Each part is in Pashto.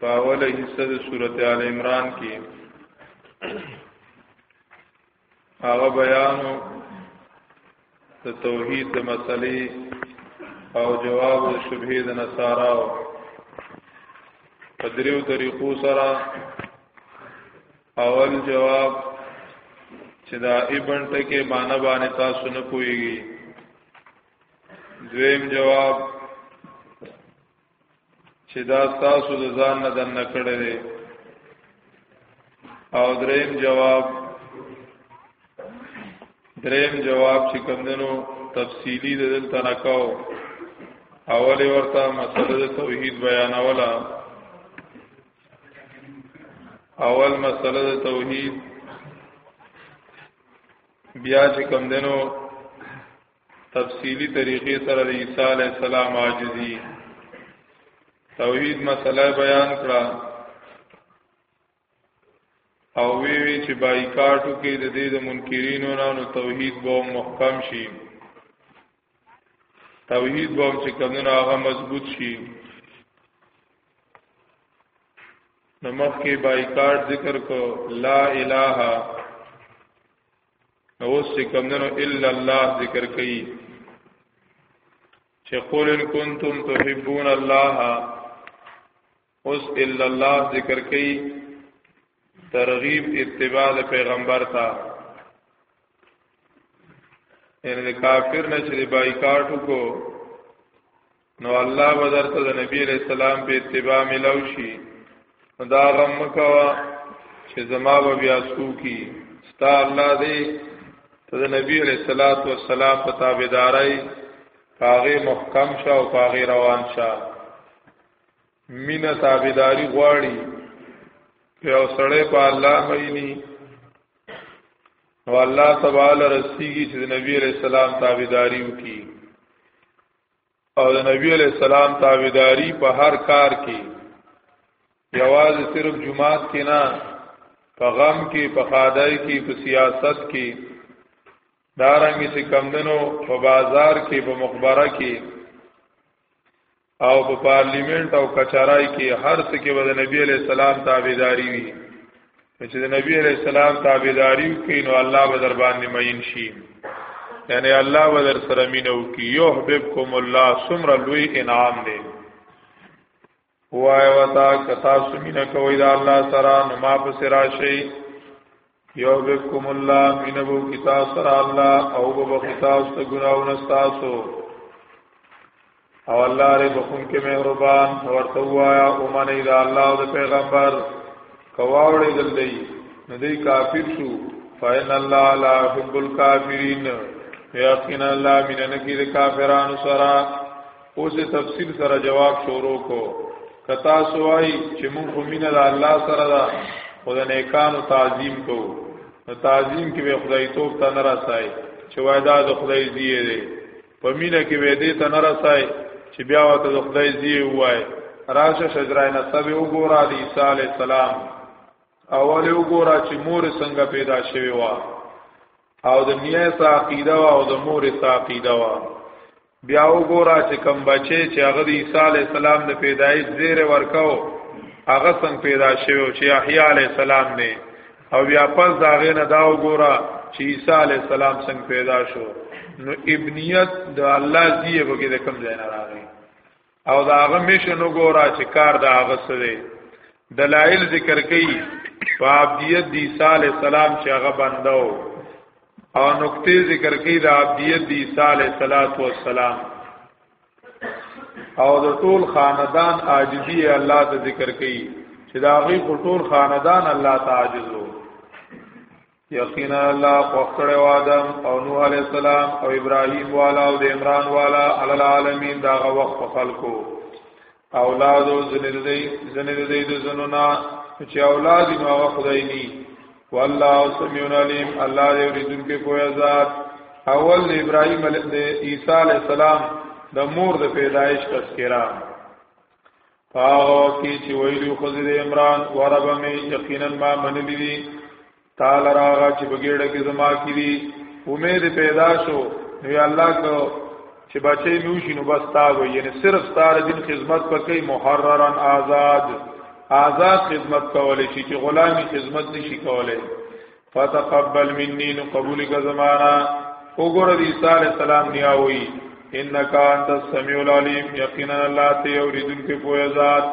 پاوله حصہ د سورته ال عمران کې هغه بیانو د توحید د مسلې او جواب د شبهه د نصاراو په دریو طریقو سره اول جواب چې دا ابن ټکه باندې باندې تاسو نه کویږي دویم جواب چې دا تاسو د ځان نه دن کړی دی او دریم جواب دریم جواب چې کوم دنو تفصیلی د دلته نه کاو اول ورته مسله د توحید بیانوله اول مسله د توحید بیا چې کوم دنو تفصیلی طریقې سره د عیسی علی السلام عاجزی توحید مسله بیان کړه او وی وی چې بایکاټو کې د دې د منکرینو نه نو توحید به محکم شي توحید به چې کمونه هغه مضبوط شي نمخ کې بایکاټ ذکر کو لا اله نو اوس چې کمندنو الا الله ذکر کوي چې قول ان کنتم تحبون الله اوس الا الله ذکر کوي ترغیب اتباع پیغمبر ته ان کافر نه چې بایکاټ کو نو الله به درته د نبی علیہ السلام په اتباع ملو شي دا غم مکوا چې زما به بیا سوکي ستا الله دې ته د نبی علیہ الصلات والسلام په تابعداري پاغه محکم شه او پاغه روان شه مینا تابعداري غواړي په اوسړې په الله مېني او الله تعالی رسیږي چې د نبی علیہ السلام تابعداري وکړي او د نبی علیہ السلام تابعداري په هر کار کې یوازې صرف جمعات کې نه په غم کې په خادای کې په سیاست کې دارنګ چې کمدنو په بازار کې په مخبره کې او په پارلیمنت او کچارای کې هر څه کې د نبی علیہ السلام تابعداري وي چې د نبی علیہ السلام تابعداري وکړي نو الله به در باندې مئین شي یعنی الله به در سره مینه وکړي یحببکم الله سمر لوی انعام دی وای وتا کتا سمینه کوي دا الله سره نو ما په سرا شي یحببکم الله مینه وو کتا سره الله او به کتا ست ګناونه تاسو او الله ری بخون کې مهربان ورته وایا او منی دا الله او پیغمبر کواوړې دلې نو دې کافر شو فین الله لا حب الکافرین یقینا الله مینن کې د کافرانو سره اوس تفصیل سره جواب شروع کو کتا سوای چې مونږ خو مینه د الله سره ده خو د نیکانو تعظیم کو نو تعظیم کې به خدای توپ ته نه راسای چې وای دا د خدای دی په مینه کې وې دې ته نه رسای چې بیا وته د خدای زی وای راشه شجره نسب وګوره د عیسی علی السلام اول وګوره چې مور څنګه پیدا شوی و او د نیه ساقیده او د مور ساقیده و بیا وګوره چې کم بچي چې هغه د عیسی علی السلام د پیدایش زیر ورکاو هغه څنګه پیدا شوی چې احیا علی السلام نه او بیا پس دا غینه دا وګوره چې عیسی علی السلام څنګه پیدا شو نو ابنیت د الله دی په کې د کم ځای نه راغی او دا هغه میشن وګوره چې کار دا هغه سره دلایل ذکر کړي په عبدیت د عیسی علی السلام چې هغه بندو او نقطې ذکر کړي د عبدیت د عیسی علی السلام او د ټول خاندان عاجزی الله ته ذکر کړي چې دا غي ټول خاندان الله ته عاجز وو یقینا الله خوخړه وادم او نوح علی السلام او ابراهیم والا او د عمران والا علی العالمین دا وخت خلکو اولاد او زنه د دې زنه د دې د زنونا چې اولاد نو هغه خدای ني والله سميع عليم الله دې ورزنکه کوی ذات اول د ابراهيم عليه د عيسى عليه السلام د مور د پیدایش تذکرہ هغه کې چې ویلو خضر عمران وربه مې یقینا ما منلی دي تعالی راغه چې بغیړه کې زما کې دي امید پیدا شو نو یا الله کو چې بچي نو شي نو بس تا وي یعنی صرف ستاره دین خدمت پکې محررن آزاد آزاد خدمت کولې شي چې غلامی خدمت نشي کولې فتقبل مني نو قبول کا زمانہ وګوره دې عیسی علی السلام نیا وي انک انت السمیع العلیم یقینا الله ته اوریدونکو پوهه ذات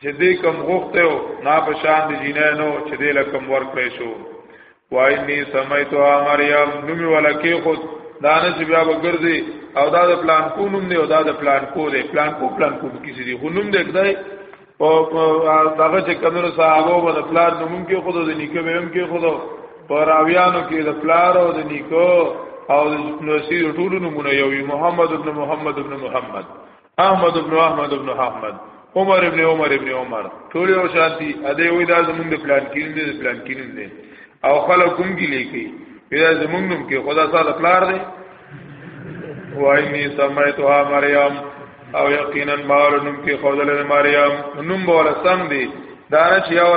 چې دې کم غوښته او نا په شان دي جنانو چې دې لکم ورکړې شو وای ني سميتها مريم نوم ولکه خود دانه چې بیا وګرځي او دا د پلان کو نوم دی او دا د پلان کو دی پلان کو پلان کو کسی دی خو نوم دی کدای او دغه چې کمنو صحابه و د پلان نوم کې خود د نیکه به هم کې خود پراویانو کې د پلار او د نیکو او د نوسی ټولو نمونه یو محمد ابن محمد ابن محمد احمد ابن احمد ابن احمد عمر ابن عمر ابن عمر ټول یو شانتي ا دې وې دا زمونږ د پلان کې نه د پلان کې نه او خلک کوم کې لیکي دا زمونږ نوم کې خدا ساده پلار دی وایي سمایتها مریم او یقینا مال نوم کې خدل مریم نوم بوله سم دی دا نه چې یو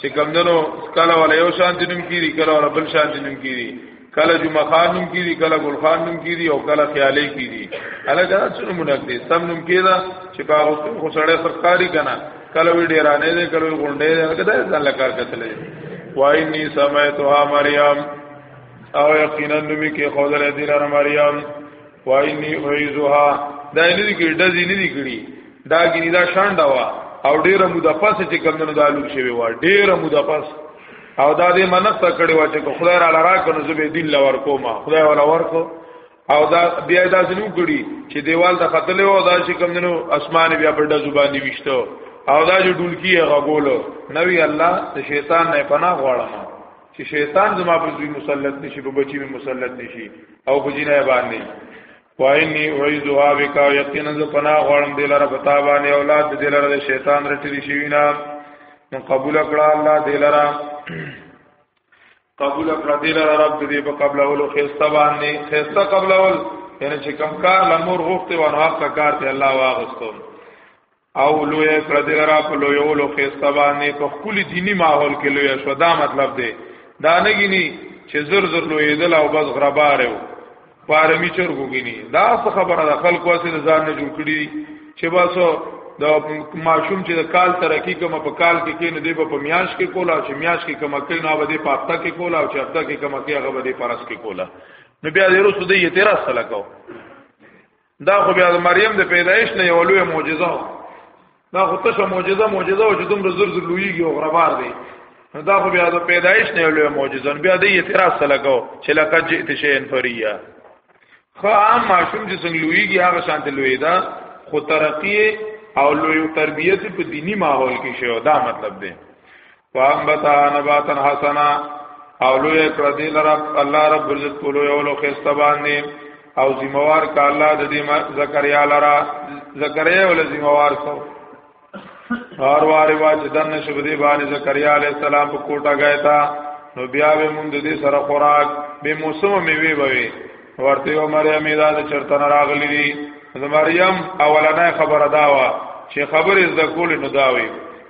چې کمندنو کله ولا یو شان دینم کیری کله ولا بل شان دینم کیری کله جمعه خان نوم کی دي کله ګل خان نوم کی دي او کله خیالي کی دي الګا څونه مونږ دي سم نوم کیدا چې په هغه څو خو سړی سرکاري کنه کله وی ډیرانه دي کله وی غونډې دي الګا دا ځان لکار کتلې وای ني سمعتها مریم او یقینا نومي کې خدای دې لار مریم وای ني ویزها دا نه دي کې دځې نه دي کړی دا ګینه دا شان دا وا او ډیره موده پس چې کمندونو دالو شوی و ډیره موده پس او دا دې منښت کړي و چې خدای را لرا کنه زبې دین لور کوما خدای ولا ورکو او دا بیا دا زنو کړي چې دیوال ته خطلې و دا چې کم دنو اسمان بیا په ډزو باندې وشته او دا جو ډولکی هغه ګولو نبی الله ته شیطان نه پناه غواړم چې شیطان زما په دوی مسلط نشي په بچی می مسلط نشي او په جنای باندې وایلی وعیذها بک یقینا ز پنا غړم دلاره پتا باندې اولاد دلاره د شیطان رټلی شي نه نو قبول کړه الله دلاره قبول کړه دلاره رب دې په قبل اول خسته باندې خسته قبل اول یعنی چې کم کار لمور غوښته و نو حق کار ته الله واغستو او لوی کړه دې را په لوی ولو خسته باندې په خپل دینی ماحول کې لوی شو دا مطلب دی دا نه غني چې زر زر لوی دل او بس غرباره و پارمی چرګو غني دا څه خبره ده خلکو اسې ځان نه جوړ کړی چې باسو د ماشوم چې د کال ترقی کوم په کال کې کینې دی په میاش کې کولا چې میاش کې کوم کې نه به دی په هفته کې کولا او چې هفته کې کوم کې هغه به دی پرس کې کولا نو بیا دې رسو دې یې 13 سال کاو دا خو بیا د مریم د پیدایش نه یو لوی معجزه و دا خو تاسو معجزه معجزه او چې دومره زر زر لویږي او غربار دی دا خو بیا د پیدایش نه یو لوی معجزه بیا د اعتراض سره کو چې لکه جئت شین فریا خو عام ماشوم چې څنګه لویږي هغه شانت لوی دا خو ترقی او لوی تربیت په دینی ماحول کې شو دا مطلب دی فامبتا نباتن حسنا او لوی کړ دې لرب الله رب عزت کولو یو لو خسته باندې او ذمہوار ک الله د دې زکریا لرا زکریا ول ذمہوار سو هر وار واج دن شب دې باندې زکریا علی السلام په کوټه گئے تا نو بیا به مونږ دې سره خوراک به موسم میوي بوي ورته یو مریم دا چرته راغلی دي د مریم اولنې خبره دا وا چې خبرې زده کول نو دا وي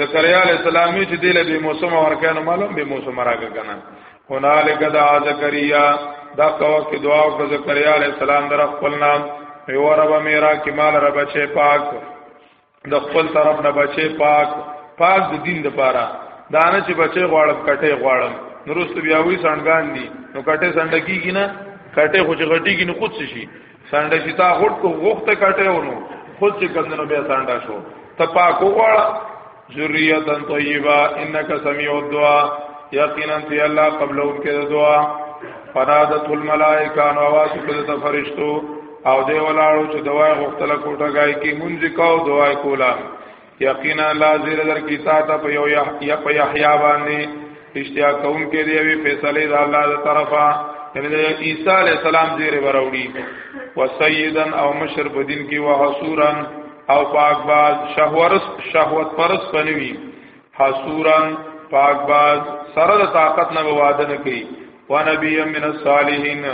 زکریا علیہ السلام چې دله به موسم ورکانو معلوم به موسم راګه کنه هنالک دا زکریا دا کوا کې دعا او زکریا علیہ السلام در خپل نام یو رب میرا کې مال رب چې پاک د خپل طرف نه بچي پاک پاک د دین د پاره دانه چې بچي غواړم کټه غواړم نورست بیا وی سانګان دي نو کټه سانډ کیږي نه کټه خو چې غټي کې نو خود شي سانډه چې تا غټ کو غوخته کټه ونو خود چې کندنو بیا سانډه شو ته پاکو غواړه ذریه طیبه انک سمیع الدعاء یقینا تی الله قبل ان کې دعا فرادت الملائکه ان आवाज کړه د فرشتو او دی ولاړو چې دعای غوښتله کوټه گای کې مونږ کاو دعای کولا یقینا لا زیر در کتاب ته په یو یا په یحیا باندې اشتیا کوم کې دی وی فیصله د الله تر طرفه یعنی د عیسی علی السلام زیر وروړي وسیدا او مشر په دین کې وحصورا او پاک باز شهورس شهوت پرس بنوي حصورا پاک باز سره د طاقت نه واده نه کوي و نبی من الصالحین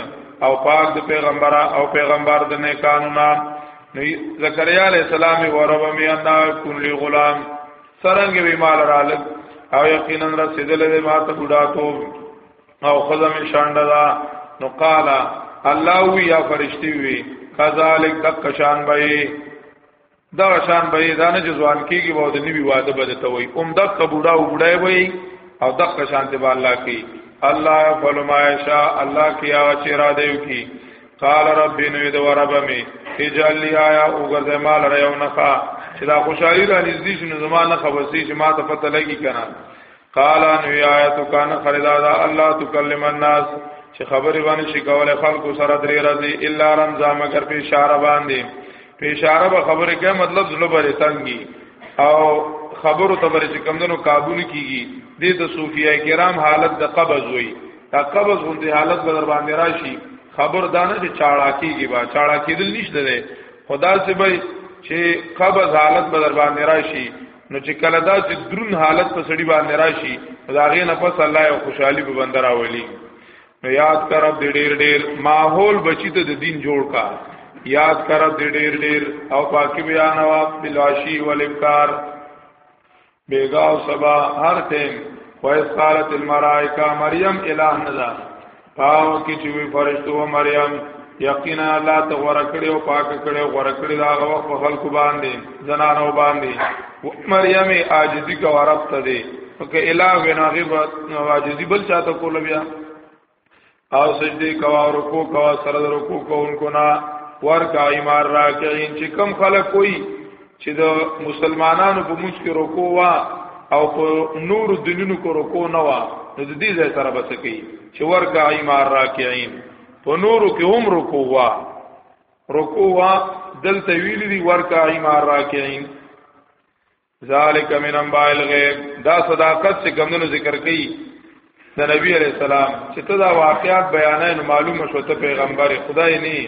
او پاک د پیغمبر او پیغمبر د نیکانو نام نو زکریا علیہ السلام و رب می انا کن لی غلام سرنګ وی مال را لګ او یقینا رسیدل دې ما ته بډا تو او خزم شاند دا نو قال الله وی یا فرشتي وی کذالک دک شان بای دا شان به دا نه ځوان کیږي وو د نیوی واده به ته وای اوم د قبوډا او بډای وای او د شان ته الله کی الله فل ما یشاء الله کی او چې را دیو کی قال رب نو د ورب می اجل لی آیا او ګرځ مال را یو نخا چې دا خوشحالي را نږدې شنو زمانه خبرسي چې ما ته پته لګی کنه قال ان آیات کان خردا دا الله تکلم الناس چې خبرې باندې شي کولای خلکو سره درې راځي الا رمضا مگر په اشاره باندې په اشاره به خبرې کوي مطلب زړه باندې تنګي او خبرو ته باندې کمندونو قابو نه کیږي دې ته صوفیای کرام حالت د قبض وي دا قبض غوندي حالت به در باندې راشي خبر دانه چې چاړه کیږي با چاړه کیدل نشته ده خدا سي به چې قبض حالت به در باندې راشي نو چې کله دا چې درون حالت په سړي باندې راشي دا غي نه پس الله یو خوشحالي به بندر راولي نو یاد کر دې ډېر ډېر ماحول بچی ته د دین جوړ کا یاد کر دې ډېر ډېر او پاکي بیان او بلاشي ولکار بیگا او سبا هر ټیم وایس قالت الملائکه مریم الہ نذا پاو کې چې وی فرشتو مریم یقینا الله ته غوړه کړي او پاک کړي او غوړه کړي دا هغه په خلکو باندې زنانو باندې مریم عاجزی کا ورب ته دی که الہ وینا غیب عاجزی بل چاته کول بیا او سجدی کوا رکو کوا سره رکو کوونکو نا ورکا ایمار راکعين چې کم خلک کوئی چې د مسلمانانو په موږ کې رکوع وا او په نور دینونو کې رکوع نه وا نو د دې ځای سره بس کوي چې ورکا ایمار راکعين په نورو کې هم رکوع وا رکوع وا دلته ویل دي ورکا ایمار راکعين ذالک من انباء الغیب دا صداقت چې کومونو ذکر کړي د نبی علی السلام چې ته دا واقعات بیانې نو معلومه شو ته پیغمبر خدای نه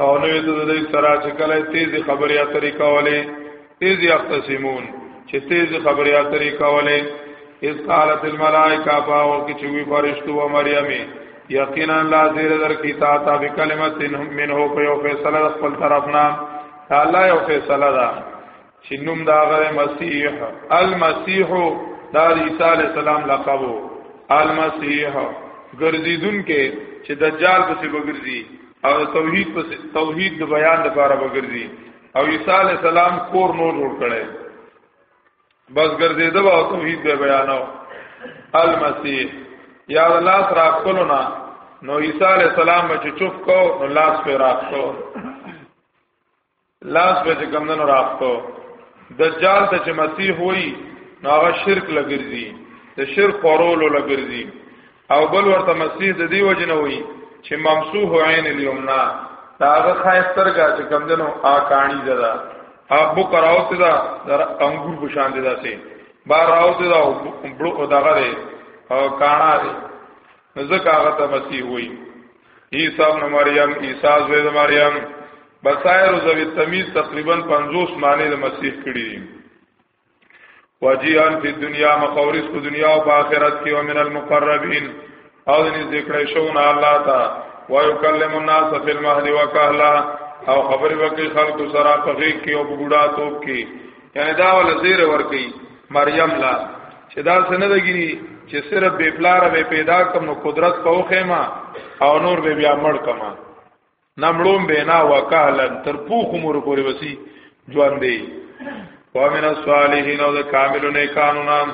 او نو د دې سره چې کله تیز خبرې اترې کولې تیز یختصمون چې تیز خبرې اترې کولې اس قالت الملائکه باو کې چې وی فرشتو او مریم یقینا لا زیر در کی تا تا بکلمت منه په یو فیصله خپل طرفنا الله یو فیصله ده چې نوم دا غره مسیح المسیح دا عیسی علی السلام لقب المسیح ګرځیدون کې چې دجال پسې وګرځي او توحید پسې توحید د بیان لپاره وګرځي او عیسی علی السلام کور نو جوړ کړي بس ګرځیدو او توحید به بیانو المسیح یا الله سره خپل نه نو عیسی علی السلام چې چوف کو نو لاس په راخو لاس به چې کمندونو راخته دجال ته چې مسیح وای نو هغه شرک لګرځي د شرک خورولو لګرځي او بل ورته مسیح د دی وجنه وای چې ممسوح عین الیمنا دا هغه خایسترګه چې کمندونو آ کانی زدا ابو کراوت دا در انګور په شان دي داسې بار راوت دا بړو دغه دی او کانا دی ځکه هغه ته مسیح وای عیسی ابن مریم عیسی زوی د مریم بصائر او زوی تمیز تقریبا 50 معنی د مسیح کړی دي وجیان فی دنیا مخورس کو دنیا او آخرت کې او من المقربین او دې ذکر شون الله تا ويكلم الناس فی المهد وکهلا او خبر وکي خلق سره په غیږ کې او بوډا توپ کې یعنی دا ول زیر ورکی مریم لا چې دا سند گیری چې صرف بے پلار به پیدا کوم نو قدرت په خېما او نور به بیا مړ کما نمړوم بنا وکهلن تر پوخ مور پورې وسی ژوند دی ومن الصالحین او د کاملو نیکانو نام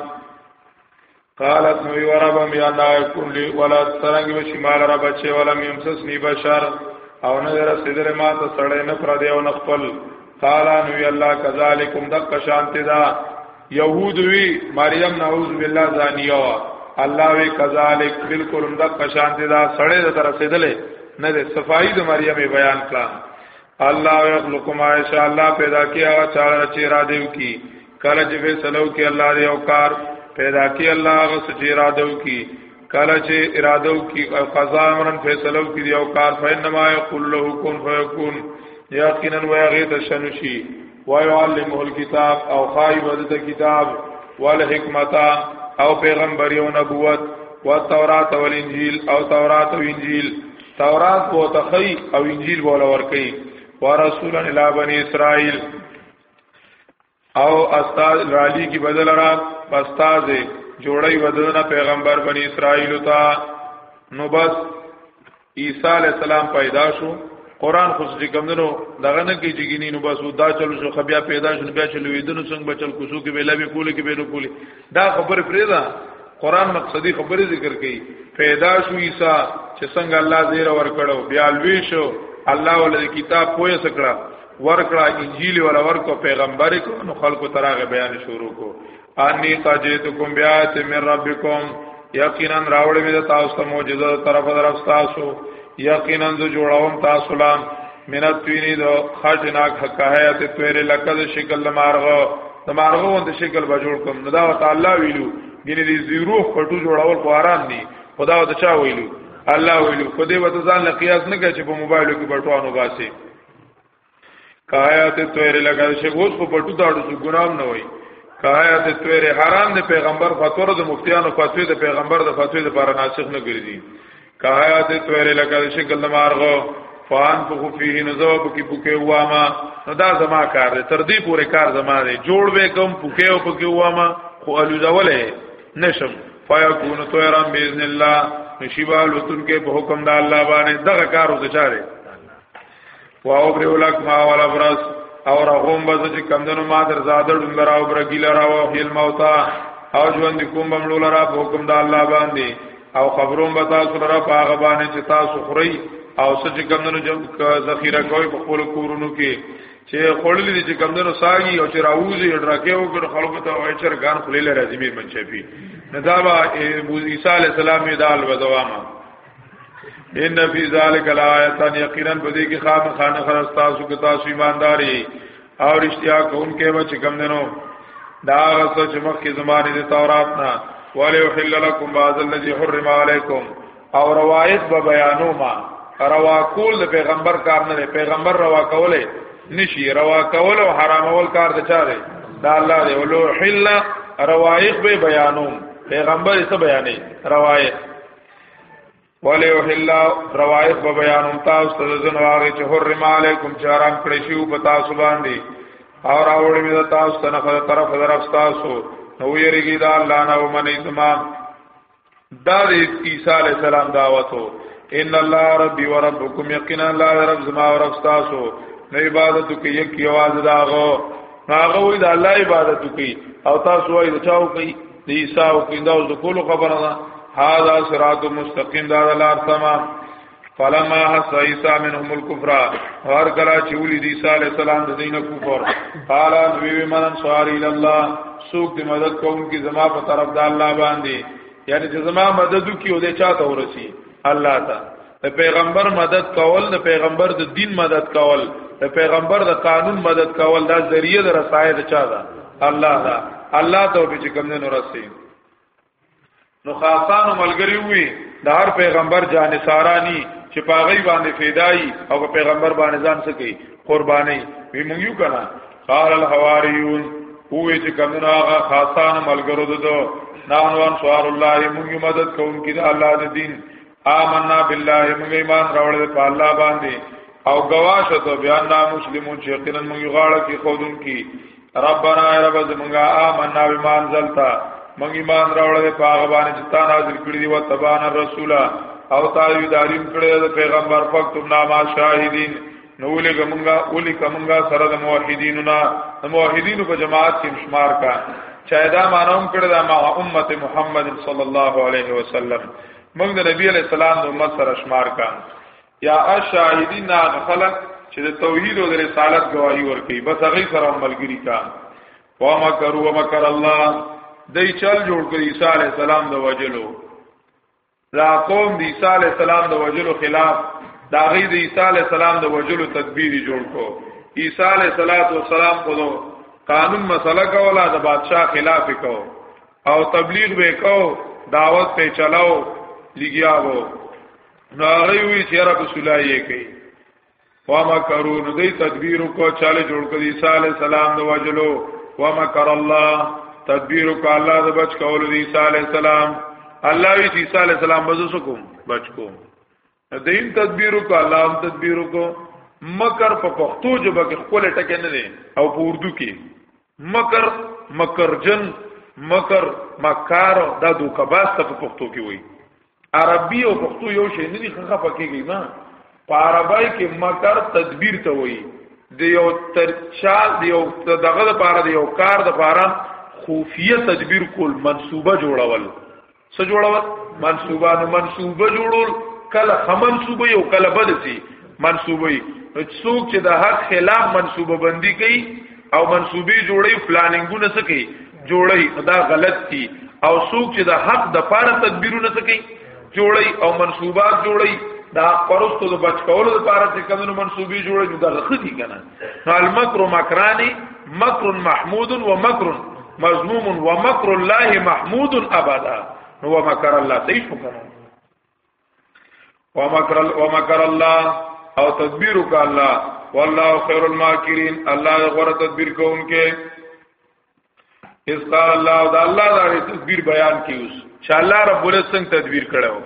قالت نو یو رب می الله یکون لی ولا ترنګ وشي مال رب چې ولا میمسس نی بشر او نه در سیدره ما ته سړې نه پر دی او نه خپل قال نو ی الله کذالکم دک شانتی دا یهود وی مریم نعوذ بالله زانیو الله وی کذالک بالکل دک شانتی دا سړې در رسیدلې نه ده صفائی د مریم بیان کړه الله یخلق ما شاء الله پیدا کیا چا چې را دیو کی کله چې فیصله وکړي الله دې او کار پیدا کړي الله هغه چې اراده وکړي کله چې اراده وکړي او قضا امرن فیصله وکړي او کار فینما یقول له کن فیکون یقینا ویغه تشنشی ويعلمه الكتاب او خایب د کتاب والحکمت او پیغمبري او نبوت او تورات او انجیل او تورات او انجیل تورات وو تخی او انجیل ولا ورکی ورسولن الی بنی اسرائیل او استاد رالی کی بدل را استاد جوړی ودونه پیغمبر بنی اسرائیل تا نو بس عیسی علی السلام پیدا شو قران خو چې کمندنو دغه نه کې جګینی نو بس دا چلو شو خبیا پیدا شو بیا چلو ویدنو څنګه بچل کوسو کې ویلا به کوله کې به کوله دا خبر پرې دا قران مقصدی خبره ذکر کړي پیدا شو عیسی چې څنګه الله زیر ور کړو بیا لوي شو الله ول کتاب پوهه سکړه ورکړه انجیل ولا ورکو پیغمبر کو نو خلکو تراغه بیان شروع کو انی تاجیتکم بیات من ربکم یقینا راوړې مې تاسو ته معجزه طرف طرف تاسو یقینا زه جوړوم تاسو لا من توینی دو خاجناک حکایت تویر لکد شکل مارغو د مارغو وند شکل به جوړ کوم نو دا تعالی ویلو ګینه دې زیرو پټو جوړول خو آرام دي خدا ته چا ویلو الله ویلو خو دې وته ځان لقیاس نه کوي چې په موبایلو کې بټوانو باسي کایا ته تویر لګا شي اوس په پټو داړو چې ګنام نه وای کایا ته تویر حرام دی پیغمبر فتور د مفتیانو فتوی د پیغمبر د فتوی لپاره ناسخ نه ګرځي کایا ته تویر لګا شي ګل مارغو فان په خفیه نزو پکې پکې واما نو دا زما کار دی تر دې پورې کار زما دی جوړ به کوم پکې او پکې واما خو الوزولې نشم فیکون طیرا باذن الله نشیبا لوتن کې په حکم د الله باندې دغه کار وځاره واو بری ولک ما ولا برس او رغوم بز چې کمندونو ما در زاده ډون لرا او برګی لرا او هیل موتا او ژوند کوم بمړو لرا په حکم د الله باندې او خبروم به تاسو لرا په هغه باندې چې تاسو خوري او سچ کمندونو جم ذخیره کوي په خپل کورونو کې چې خړلې دي چې کمندونو ساګي او چې راوځي ډراکه او ګر خلکو ته وای چر ګان خلې لري زمير منچپی ندا با عيسى عليه السلام یې دال و دوامه ان فی ذلک الایات یقینا بده کې خام خان خرس تاسو کې تاسو ایمانداری او رښتیا کوونکې و چې کم دنو دا غصه چې مخکې زمانه د تورات نه ولی وحل لكم بعض الذي حرم عليكم او روایت به بیانو ما روا کول د پیغمبر کار نه دی پیغمبر روا کوله نشي روا کول او حرامول کار د چا دی دا الله دی ولو حل روایت به بیانو پیغمبر یې څه بیانې روایت ولی وحل روایت به بیانوم تاسو ته ځن واغې چې حرم علیکم چې حرام کړی شی په تاسو باندې او راوړې مې تاسو ته نه خدای طرف درف تاسو نو یریږي دا الله نه ومني زما دا د عیسی علی السلام دعوت هو ان الله ربي وربكم یقینا الله رب زما او رب تاسو نه عبادت کوي یک یواز داغو هغه وی د الله عبادت کوي او تاسو وای د چاو کوي د عیسی او کیندا او ذکول خبره ده هاذا صراط مستقیم دا لار تمام فلما حس عیسی منهم الكفر هر کلا چې ولید عیسی علی السلام د دینه کفر قال وی من انصار الی الله سوق د مدد کوم کی زما په طرف د الله باندې یعنی چې زما مدد کیو د چاته ورسی الله تعالی د پیغمبر مدد کول د پیغمبر د دین مدد کول د پیغمبر د قانون مدد کول دا ذریعہ د رسای د چا ده الله دا الله ته به کوم نه رسي نو خاصانو ملګری وي د هر پیغمبر جان سارانی چې پاغي باندې فدای او په پیغمبر باندې ځان سکی قرباني وی مونږ یو کنه قال الحواریون هو چې کمنو هغه خاصان ملګرو ددو نحنو انصار الله مونږ مدد کوونکې د الله د دین آمنا بالله موږ ایمان راوړل په الله باندې او گواشه ته بیا نا مسلمون چې یقینا موږ غاړه کې خودون کې ربنا ای رب زمونږه آمنا بما انزلتا موږ ایمان راوړل په هغه باندې چې تا نازل کړی دی او تبان الرسول او تا یو داریم کړی د پیغمبر فقط نامه شاهدین نو ولګه مونږه ولي کومګه سره د موحدینو نه د موحدینو په جماعت کې شمار کا چا دا مانوم کړه د امه محمد صلی الله علیه وسلم موږ د نبی علی السلام د امت سره شمار کا یا اشاهدین هغه خلق چې د توحید او د رسالت گواہی ورکړي بس هغه سره ملګری کا و مکر و مکر الله دای چل جوړ کړ عیسی علی السلام د وجلو دا قوم د عیسی علی السلام د وجلو خلاف دا غي د عیسی علی السلام د وجلو تدبیر جوړ کو عیسی علی السلام خو قانون مسله کوله د بادشاہ خلاف کو او تبلیغ به کو دعوت په چلاو لګیا وو نو هغه وی چې رب سولایې کوي وما کرو نو دې تدبیر کو چاله جوړ کړي عیسی علی السلام د وجلو وما کر الله تدبیر کو الله د بچ کول عیسی علی السلام الله وی عیسی علی السلام بزو سکو بچ کو نو دین تدبیر کو الله هم تدبیر کو مکر په پښتو ژبه کې خپل ټکی نه دی او په اردو کې مکر مکرجن مکر مکار دا دوکباس ته په پښتو کې وایي عربي او پښتو یو شی نه دي خخه پکېږي ما په عربی کې مکر تدبیر ته وایي د یو ترچا د یو دغه لپاره د یو کار لپاره خفیه تدبیر کول منصوبه جوړول څه جوړول منصوبه نو منصوبه جوړول کله خمنصوبه یو کله بدسي منصوبه نو څوک چې د حق خلاف منصوبه بندي کوي او منصوبي جوړي پلانینګونه څه کوي جوړي دا غلط دي او څوک چې د حق د پاره تدبیرونه څه کوي جوړي او منصوبات جوړي دا پرستو د بچ کولو لپاره چې کمنو منصوبي جوړي نو دا غخدي کنه نو المکر مکرانی مکر محمود و مکر مذموم و مکر الله محمود ابدا نو مکر الله صحیح شو کنه ومکر ومکر الله او تدبیر وک الله والله خیر الماکرین الله غره تدبیر کوونکې اس قال الله دا الله دا تدبیر بیان کیوس چې الله رب ول څنګه تدبیر کړو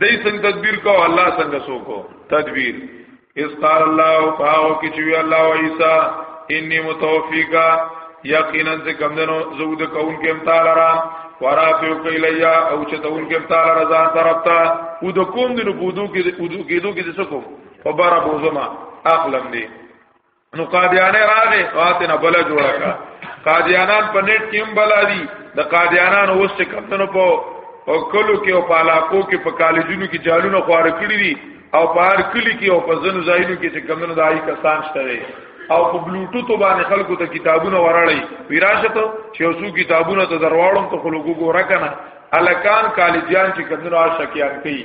دای څنګه تدبیر کو الله څنګه سو کو تدبیر اس قال الله پاو کی چې الله و عیسی انی متوفیقا یقینا ز کمندنو زود کون کې امتال را ورافیو کیلیا او چې تون کې امتال را ځان طرف ته او د کوم دنو بودو کې د بودو کې دوه کې د سکو په بارا بوزما اخلم دی نو قادیانه راغې واته نه بل جوړه کا قادیانان په نت کې هم بلا دي د قادیانان اوس چې کمنو په او کلو کې او په علاقو کې په کالجونو کې جالونه خوار کړی دي او په هر کلی کې او په ځنو ځایونو کې چې کمنو دای کسان شته او په بلوټوث باندې خلکو ته کتابونه وراړي وراثت چې اوسو کتابونه ته درواړم ته خلکو ګوره کنه الکان کالجان چې کمنو آشکیان کوي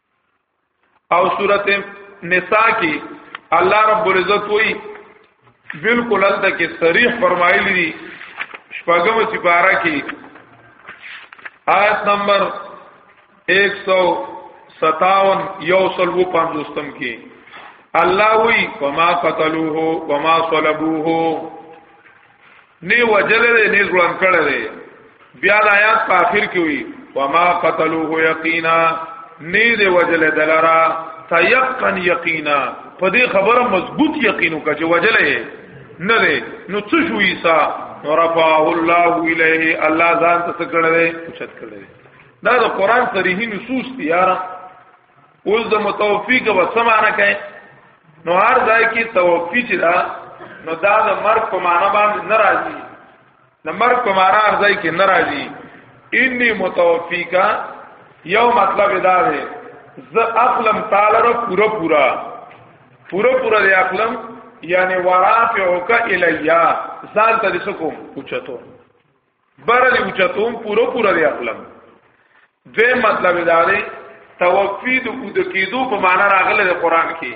او سورته نساء کې الله رب العزت وایي بالکل الته کې صریح فرمایلی دي شپږم سپاره کې آیت نمبر 157 یو سلو پنځوستم کې الله وی وما قتلوه وما صلبوه نه وجل دی نه ځوان کړه دی بیا د آیات په اخر کې وی وما قتلوه یقینا نه دی وجل دلرا تيقن یقینا په دې خبره مضبوط یقینو کا چې وجل نه دی نو څه شو عیسی رفعه الله الیه الله ځان ته کړه دی اوچت کړه دی دا د قران صریحي نصوص دي یاره اوس د متوفی کو سمانه کوي نو هر ځای کې توفی چې دا نو دا د مرګ په معنا باندې ناراضي د مرګ په معنا هر ځای کې ناراضي انی متوفی کا یو مطلب دا دی ز اقلم تعالی رو پورا پورا پورا پورا دی اقلم یعنی ورافعو کا الیا ځان ته دې سکو اوچتو بر دی اوچتوم پورا پورا دی اخلم دوی مطلب دا دی توفی د اود کیدو په معنا راغله د قران کې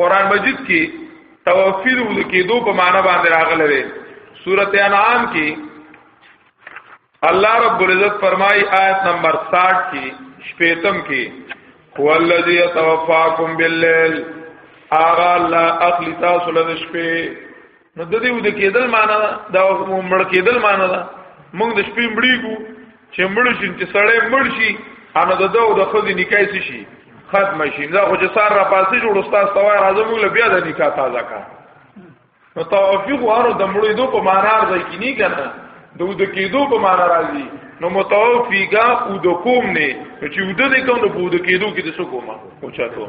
قران مجید کې توفی د اود کیدو په معنا باندې راغله دی سورته انعام کې الله رب العزت فرمای آیت نمبر 60 کې شپیتم کې هو الذی یتوفاکم باللیل آغا الله اخلی تاسو له شپې نو د دې ود کېدل معنا ده دا مړ کېدل معنا ده موږ د شپې مړیګو چې مړ شي چې سړی مړ شي ان د دو د خو دې نکاح شي ختم شي دا خو چې سار را پاسې جوړ استاد توای راځه موږ له بیا د نکاح تازه کا نو توفیق واره د مړې دو په معنا راځي کې نه کنه د ود کېدو په معنا راځي نو متوفیقا او د کوم نه چې ود دې کوم نو بود کېدو کې د سو کومه او چاته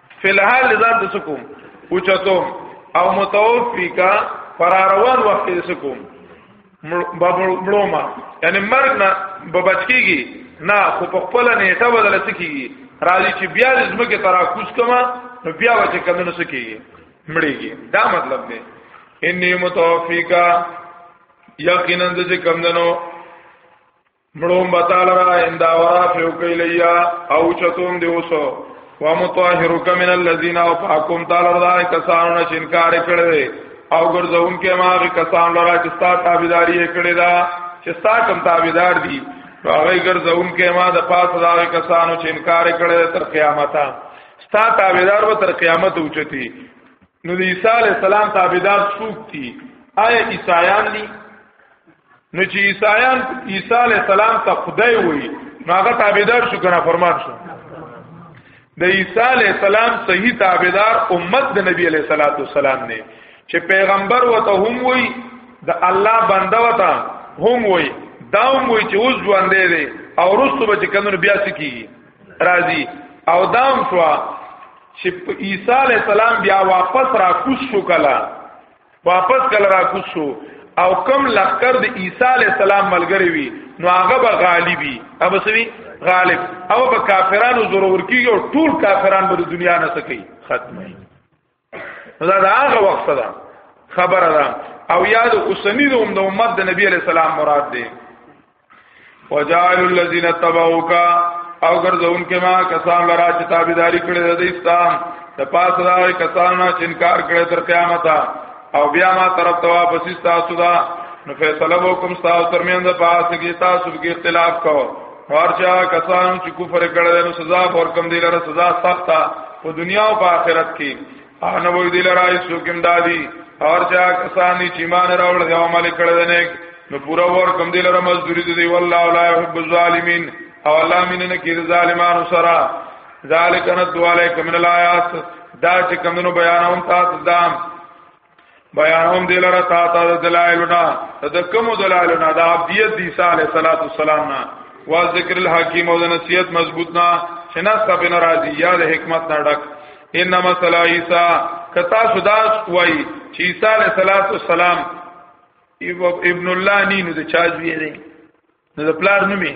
فلحال ځان د سکوم اوچتوم او متوفی کا فراروان وخت د سکوم مړوما یعنی مرګ نه بچکیږي نه خو په خپل نیټه بدل سکیږي راځي چې بیا د زمکه ترا کوس کما نو بیا وچ کمنو سکیږي مړیږي دا مطلب دی انی متوفی کا یقینا د کمندنو مړوم بتال را اندا ورا فیو کیلیا او چتوم دیوسو و مطهرک من الذین او پاکم تعالی را کسانو نه انکار کړي او ګرځون کې ماغه کسان لرا چې ستا تابعداري کړي دا چې ستا کم تابعدار دي هغه ګرځون کې ما د پاس دا کسانو چې انکار کړي تر قیامت ستا تابعدار و تر قیامت اوچتی نو عیسی علی السلام تابعدار څوک دي آیا عیسایان دي نو چې عیسایان عیسی علی السلام ته خدای وای نو هغه تابعدار شو کنه فرمان شو د عیسی علی السلام صحیح تابعدار امت د نبی علی صلوات والسلام نه چې پیغمبر وته هم وای د الله بنده وته هم وای دا هم وای چې اوس ژوند دی او رسو به کمنو بیا سکی راضی او دا هم شو چې عیسی علی السلام بیا واپس را کوش شو کله واپس کله را کوز شو او کم لخر د عیسی علی السلام ملګری وي نو هغه به غالبي هغه سوي غالب او به کافرانو ضرور کیږي او ټول کافران به د دنیا نه سکی ختمي دا دا هغه وخت ده خبره ده او یاد اوسنی د امت د نبی علی السلام مراد ده وجعل الذين تبعوك او ګرځون کې ما کسان لرا چې تابعداري کړې د اسلام د پاس راوي کسان نه انکار کړې تر قیامت او بیا ما طرف ته واپس تاسو دا نو فیصله وکم تاسو ترمن د پاس کې تاسو کې اختلاف کو ورچا کسان چې کفر کړل نو سزا ورکم دی لره سزا سخته په دنیا او په آخرت کې انا وی دل راي سوکم دادي هر چا کسانی چې مان راوړ دی عمل کړه دنه نو پورا ور کم دل را مزدوری دی والله لا يحب الظالمين او الله مين نه کړي ظالمانو سره ذالک ند علیک من الایات دا چې کمنو بیانوم تاسو دام بیانوم دی لره تا تا دلائلنا د کوم دلائلنا د عبدیت دی صلی الله علیه وسلم نا وا ذکر الحکیم او د نصیحت مضبوط نا شناخت به ناراضی یا د حکمت نا ډک انما صلی عیسی کتا سودا وای چې عیسی علیہ الصلات والسلام ابن الله نی نو د چاج وی دی نو د پلار نومي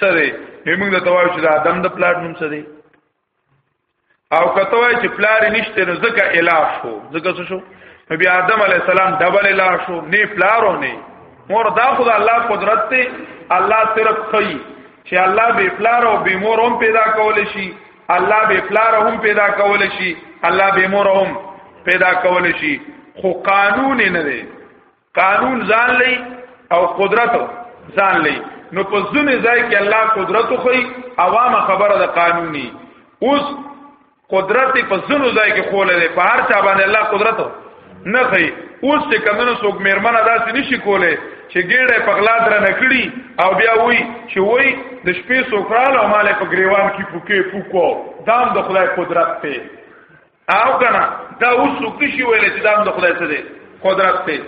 سره موږ د توایو چې د ادم د پلار نوم سره او کته وای چې پلار نشته نو ځکه الہ شو ځکه څه شو نبی آدم علی السلام ډبل الہ شو نه پلارو نه مور دا خدای الله قدرت ته الله صرف خی چې الله به پلار او به مور هم پیدا کول شي الله به پلار هم پیدا کول شي الله به مور هم پیدا کول شي خو قانون نه دی قانون ځان لې او قدرت ځان لې نو په ځنې ځای کې الله قدرت خو عوامه خبره د قانوني اوس قدرت په ځنو ځای کې خوله ده په هر چا باندې الله قدرت نه خي اوس چې کمنو څوک میرمنه داسې نشي کوله چې ګېړه په غلا در نه کړي او بیا وای چې وای د شپې سوکرال او مال په گریوان کې پوکې پوکو دام د خدای قدرت ته او کنه دا اوس کشي ویل چې دا د خدای څخه دی قدرت دی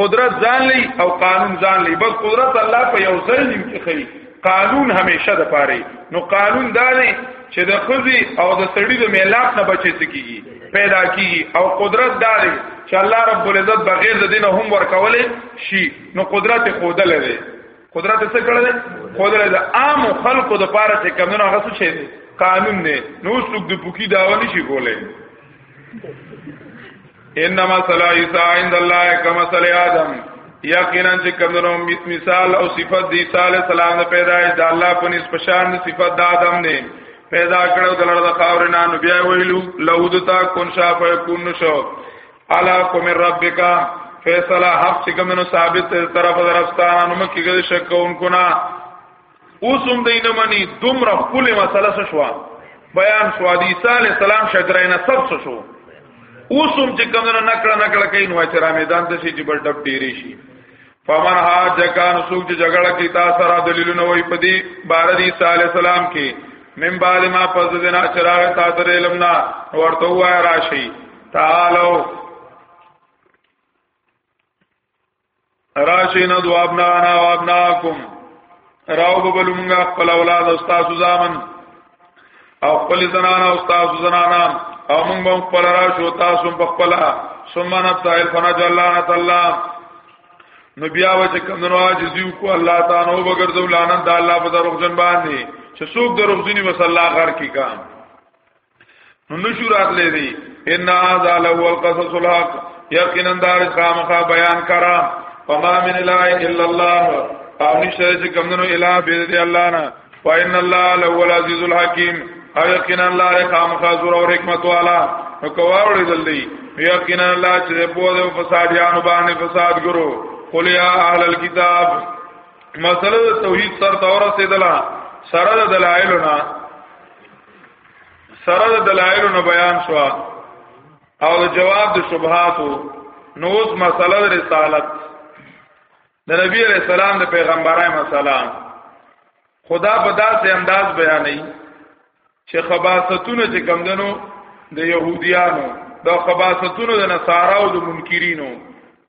قدرت ځان لې او قانون ځان لې بس قدرت الله په یو ځای دی چې خي قانون همیشه د پاره نو قانون دا دی چې د خزي او د سړي د میلاپ نه بچي سکیږي پیدا کیږي او قدرت دا دی چې الله رب العزت بغیر د دینه هم ورکولې شي نو قدرت خودلې قدرت څه کړل قدرت د عام خلکو د پاره چې کمونه غسو شي قانون نه نو څوک د پوکی داوا نشي کولای انما صلا عیسی عند الله کما صلی آدم یقینا چې کمونو مثال او صفت دی عیسی علی السلام د پیدایش د الله په نسبت شان صفت د آدم نه پیدا کړو د لړ د خاورنا نو بیا ویلو لهودتا کون شافه کون شو الا کوم ربک فیصله حق چې کومنو ثابت طرف درفستان نو مکه کې شک کوونکو نه اوس هم دین منی دومره خپل مسله شوا بیان شو دی صلی السلام شکرینه سب شو اوس هم چې کومنو نکړه نکړه کین وای چې را میدان ته شي چې بل ډب ډیری شي فمن ها جکان سوق چې جګړه کې تا سره دلیلونه وای په دې بار دي صالح السلام کې من بعد ما پس دینا چراغ تا تر علم نا ورته وای راشي تعالو راشي نه دواب نه انا وابناکم راو ببلونګه خپل اولاد استاد زامن او خپل زنانا او تاسو زنانا او موږ به خپل را شو تاسو په خپل ثم نبتعل فنجعل لعنت الله نو بیا و چې کمنو عاجزیو کو الله تعالی او بغرزو لعنت د الله په دروغجن باندې چې څوک دروغجنی وس الله غر کی کام نو نشو راتلې دي ان هذا لو القصص الحق یقینا دار خامخا بیان کرا فما من اله الا الله او نشته چې کمنو اله به دې الله نه فإن الله لو العزيز الحكيم او یقینا الله له خامخا زور او حکمت والا نو کواوړې دلې یقینا الله چې په دې فساد یانو باندې فساد ګرو قل یا اهل الكتاب مسله توحید سره تور رسیدله سره دلایلونه سره د دلایلو نه بیان شو او د جواب د شبهاتو نو اوس مسله د رسالت د نبی علیہ السلام د پیغمبرای مسله خدا په داسې انداز بیانې چې خباستونه چې کمدنو د يهوديانو د خباستونو د نصاراو د منکرینو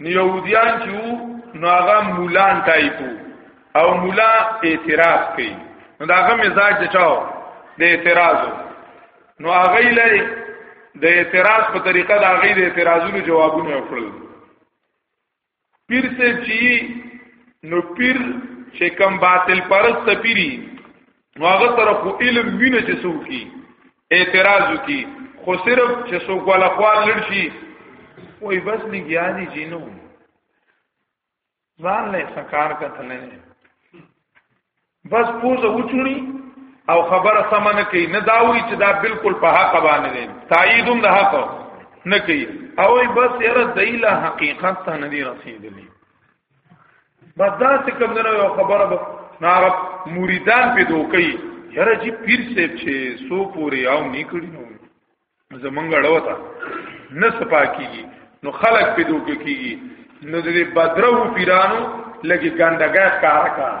نو يهوديان چې نو هغه مولان ټایپو او مولا اعتراض کوي نو داغه مزاج چاو د اعتراض نو هغه لري د اعتراض په طریقه د هغه د اعتراضونو جوابونه ورکړل پیر سے چی نو پیر چې کم باطل پرست پیری نو هغه سره خو علم وینه چې څوک کی اعتراض کی خو صرف چې څوک ولا خوال لړ شي وای بس نه ګیانی جینو ځان له سکار کتل نه بس پوزه وچونی او خبره سم نه کوي نه داوي چې دا بالکل په حق باندې دی تاییدوم د حق نه کوي او بس یره دایله حقیقت ته نه دی رسیدلی بس دا چې کوم نه یو خبره به نارب مریدان په دوکې یاره جی پیر صاحب چې سو پورې او نه کړی نو زمونږ اړه وتا نه سپاکیږي نو خلق په دوکې کیږي نو د بدرو پیرانو لګي ګندګات کار کار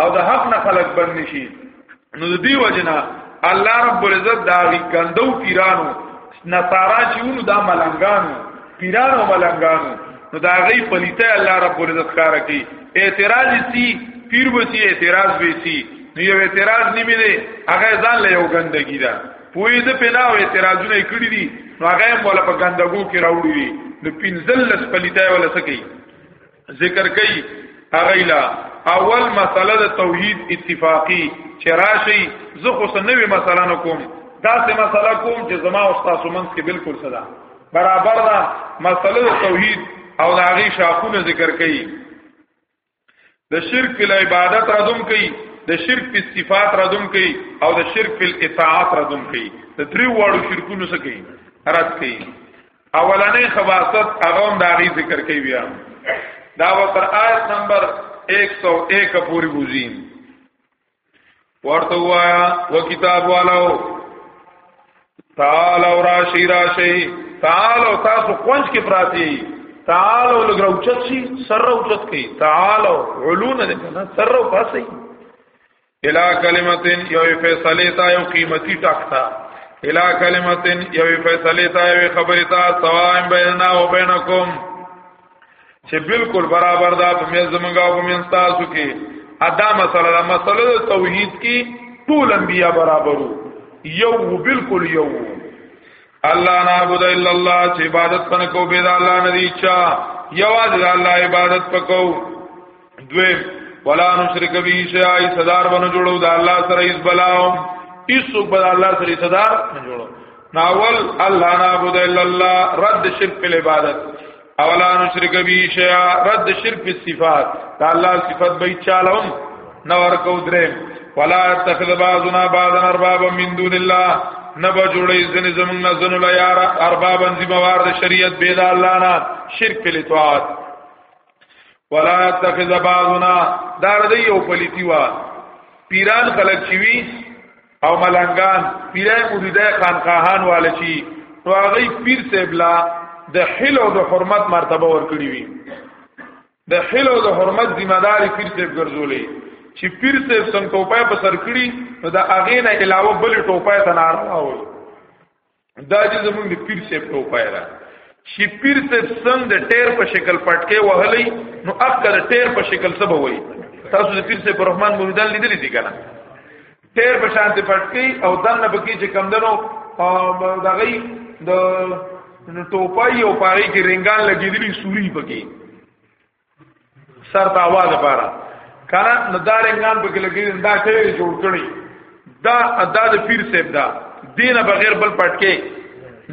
او د حق نه خلق بند نشي نو دی وجنا الله رب العزت دا غي کندو پیرانو نصارا چې ونو دا ملنګانو پیرانو ملنګانو نو دا غي پلیته الله رب العزت کار کوي اعتراض سي پیر وسی اعتراض وسی نو یو اعتراض نیمه دی هغه ځان له یو ګندګی دا پوی د پنا او اعتراضونه کړی دي نو هغه مولا په ګندګو کې راوړي نو پینځل لس پلیته ولا سکی ذکر کوي هغه لا اول مسله د توحید اتفاقی چې راشي زه خو سنوي مسله نه کوم دا سه مسله کوم چې زما او تاسو منځ کې بالکل صدا برابر ده مسله د توحید او د هغه شاخونه ذکر کړي د شرک په عبادت ردم کړي د شرک په صفات ردم کړي او د شرک په اطاعت ردم کړي د دریو وړو شرکونو څخه کړي رد کړي اولنې خباست هغه هم دا غي ذکر کوي بیا دا وتر آیت نمبر 101 پوری وزي ورته وایا و کتاب والو تعال او راشی راشی تعال او تاسو قنج کې پراتی تعال او لګرا اوچت شي سر اوچت کی تعال او علون نه سر او پاسي الا کلمتن یو فیصله تا یو قیمتي ټاک تا الا کلمتن یو فیصله تا یو خبره تا سوایم بیننا و بینکم چې بالکل برابر ده په مې زمونږه او مې تاسو کې ادا مسله ده مسله ده توحید کې ټول انبیا برابرو یو بالکل یو الله نعبد الا الله چې عبادت پنه کو به الله نه دی چا یواز الله عبادت پکو دویم ولا نشرک به شای صدر بنو جوړو د الله سره ایس بلاو ایس بل الله سره صدر نه جوړو ناول الله نعبد الا الله رد شرک په عبادت اولا نشرک به شیا رد شرک په صفات د الله صفات به چالم نور کو درې ولا تخذ بعضنا بعضا اربابا من دون الله نبا جوړې زنه زمون نه زنه لا یار اربابا ذمہ وار د شریعت به د الله نه شرک په لطاعت ولا تخذ بعضنا دا ردی یو پلیتی وا پیران خلق چوي او ملنګان پیرای مریدای خانقاهان والے چی نو هغه پیر سیبلا د حل او د حرمت مرتبه ورکړي وي د حل او د حرمت ذمہ داری پیر سیب ګرځولې چې پیر سیب څنګه ټوپه په سر کړی نو د اغه نه علاوه بل ټوپه ته ناروا وي دا چې زمونږ د پیر صاحب ټو پایرا چې پیر صاحب څنګه د ټیر په شکل پټکې وهلې نو اکر ټیر په شکل څه بوي تاسو د پیر صاحب رحمان مریدان لیدلې دي کنه ټیر په شان ته پټکې او دنه بکی چې کم دنو دغه د ټوپای او پاره کې رنگان لګېدلې سوري پکې سر دا واده بارا کنه نو دا رنګان په لګی دا څه جوړ کړی دا ادا د پیر صاحب دا دینه بغیر بل پټکی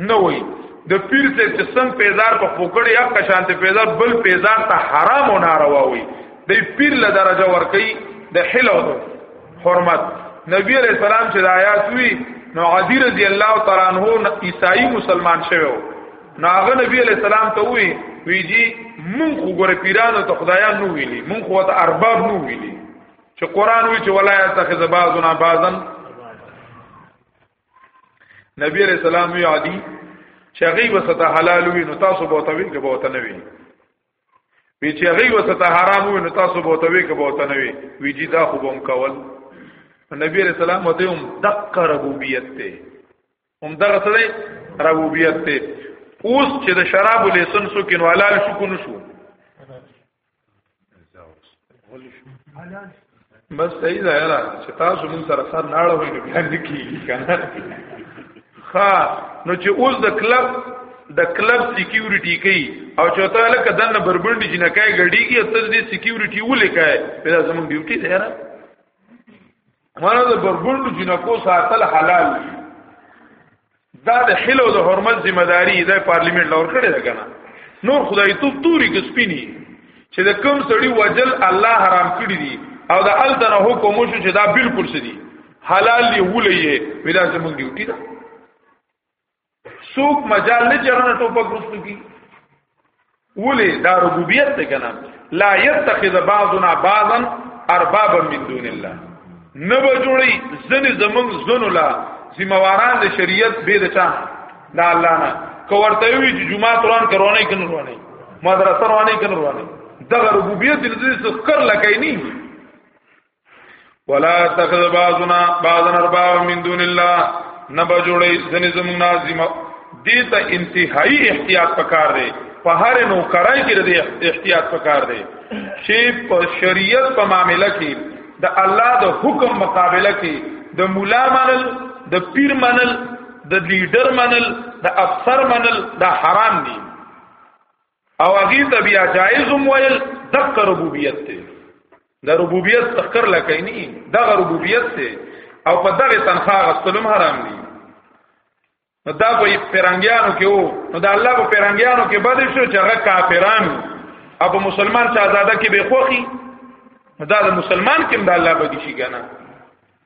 نه وای د پیر صاحب چې سم پیزار په پوکړی حق شانته پیزار بل پیزار ته حرام او ناروا وای د پیر له درجه ورکی د حلو حرمت نبی علیہ السلام چې د آیات وی نو عدی رضی الله تعالی عنہ عیسائی مسلمان شوی نو هغه نبی علیہ السلام ته وی وی جی مون خو ګور پیرانو ته خدایان نو ویلی مون خو ته ارباب نو ویلی چې قران وی چې ولا یتخذ بعضنا بعضا نبی علیہ السلام وی عادی چې هغه وسته حلال وی نو تاسو به ته وی کې به ته نه وی وی چې هغه وسته حرام وی نو تاسو به ته وی کې به ته نه وی وی جی دا خو بم کول نبی علیہ السلام ته هم دقه ربوبیت ته هم دغه څه دی ربوبیت ته اوس چې د شراب لیسن سو کینو حلال شو کو نشو بس صحیح ده یاره چې تاسو مون سره سر ناړه وي بیا نه کیږي کنه ها نو چې اوس د کلب د کلب سکیورټي کوي او چې ته لکه دنه بربندې جنکای غړي کې اتل دې سکیورټي ولې کوي دا زموږ ډیوټي ده یاره مانا د بربندو جنکو ساتل حلال دي دا د حلو د حرمت ذمہ داری د پارلیمنت لور کړی ده کنه نور خدای تو توري کې سپینی چې د کم سړی وجل الله حرام کړی دي او د التنه حکم شو چې دا بالکل سدي حلال دی ولې ودا زمونږ ډیوټي ده څوک مجال نه چرنه ټوپک رسو کی ولی دا ربوبیت ته کنه لا يتخذ بعضنا بعضا اربابا من دون الله نه بجوړي زنی زمون زنو لا ذمہواران د شریعت به دتا دا الله نه کوړته وی چې جمعه قرآن کرونه کنه روانه مدرسه روانه کنه روانه دغه ربوبیت دې څخه کر لکای نه ولا تخذ بعضنا بعضا اربابا من دون الله نبا جوړي ځنې زموږ نازمه دې ته انتهایی احتیاط پکار دی په هر نو کرای کې دې احتیاط پکار دی چې په شریعت په معاملې کې د الله د حکم مقابله کې د مولا منل د پیر منل د لیډر منل د افسر منل د حرام دي او هغه ته بیا جایز هم ویل دغه ربوبیت ته د ربوبیت تخکر لکه نه دغه ربوبیت ته او په دغه تنخواه غستلم حرام دي نو دا په پیرانګیانو کې وو نو دا الله په پیرانګیانو کې بد شو چې هغه کافرانو او په مسلمان شاهزاده کې به خوخي دا د مسلمان کې د الله بګی شي کنه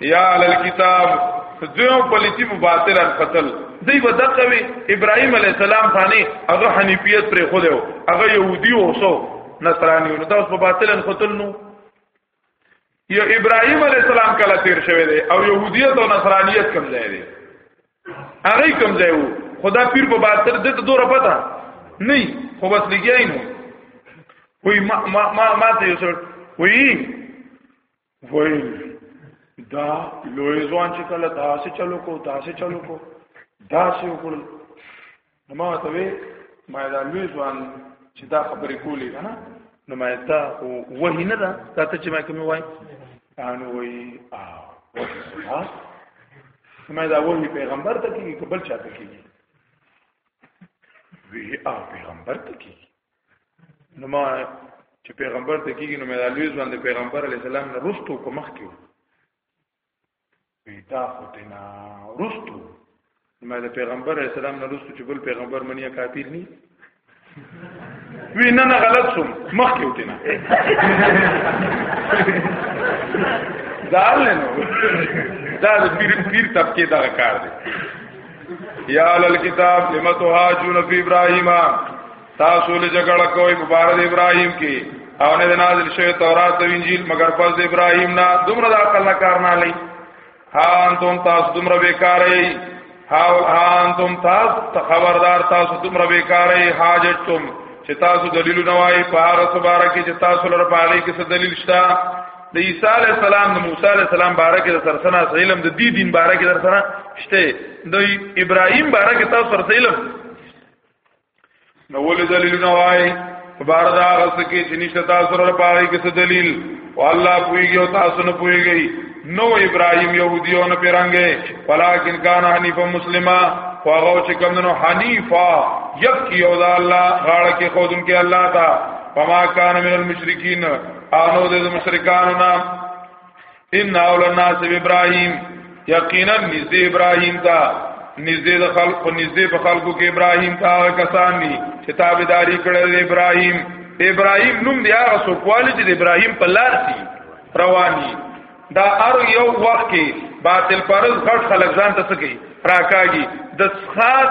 یا علی الكتاب ځو پلیتی په باطل ان قتل دی به دقوی ابراهیم علی السلام باندې هغه حنیفیت پر خو له هغه يهودي اوسو نصراني نو دا اوس په باطل ان قتل نو یو ابراهیم علی السلام کله تیر شوی دی او يهودیت او نصرانیت کم ځای دی هغه کم ځای وو خدا پیر په باطل دته دوره پتا نه خو بس لګیاي نو وی ما ما ما ته یو څه وی ویل دا لوی ځوان چې کله داسې چلو کو داسې چلو کو داسې وکړل نو ما ته وی ما دا لوی ځوان چې دا خبرې کولې کنه نو ما ته وه نه دا تا ته چې ما کوم وای ان وای ها ما دا وه پیغمبر ته کې بل چا ته کې وی ا پیغمبر ته کې نو ما چې پیغمبر ته کېږي نو مې د لوی ځوان د پیغمبر علی السلام نه رستو په مخ کې پیدا هوتنا رستو ما د پیغمبر علی السلام نه رستو چې بل پیغمبر منی کافر ني وی نه نه غلط شوم مخ کې وتنه دال نو دا د پیر پیر طبقه دا کار دی یا الکتاب لمتو هاجون فی ابراهیم تاسو له جګړه کوي مبارک ابراهيم کې او نه نازل شوی تورات او انجیل مگر پس د ابراهيم نه دومره د عقل نه کار نه لای ها انتم تاسو دومره بیکارې ها انتم تاسو خبردار تاسو دومره بیکارې حاجتم چې تاسو دلیل نه وای په هغه سباره کې چې تاسو لپاره پاره کې څه دلیل شته د عیسی علی السلام د موسی علی السلام باره کې د سرسنا علم د دې دین باره کې درسره شته د ابراهیم باره کې تاسو سره علم نو ول دلیل نه وای په بار دا غس کې چې نشته تاسو سره پاره کې څه دلیل او الله پویږي او تاسو نه پویږي نو ابراهیم يهوديو نه پیرانګه ولکن کان حنیف مسلمه فغو چې کمنو حنیفا یک یو دا الله غاړه کې خودن کې الله تا فما کان من المشرکین انو د مشرکانو نام ان اول الناس ابراهيم یقینا نزد ابراهيم تا نزد خلق نزد په خلقو کې ابراهيم تا کسان دي چې تابعداري کړل ابراهيم ابراهيم نوم دی هغه څوک والي چې ابراهيم په لار دي رواني دا ار یو وخت کې باطل پرز غټ خلک ځان ته سکی راکاږي د خاص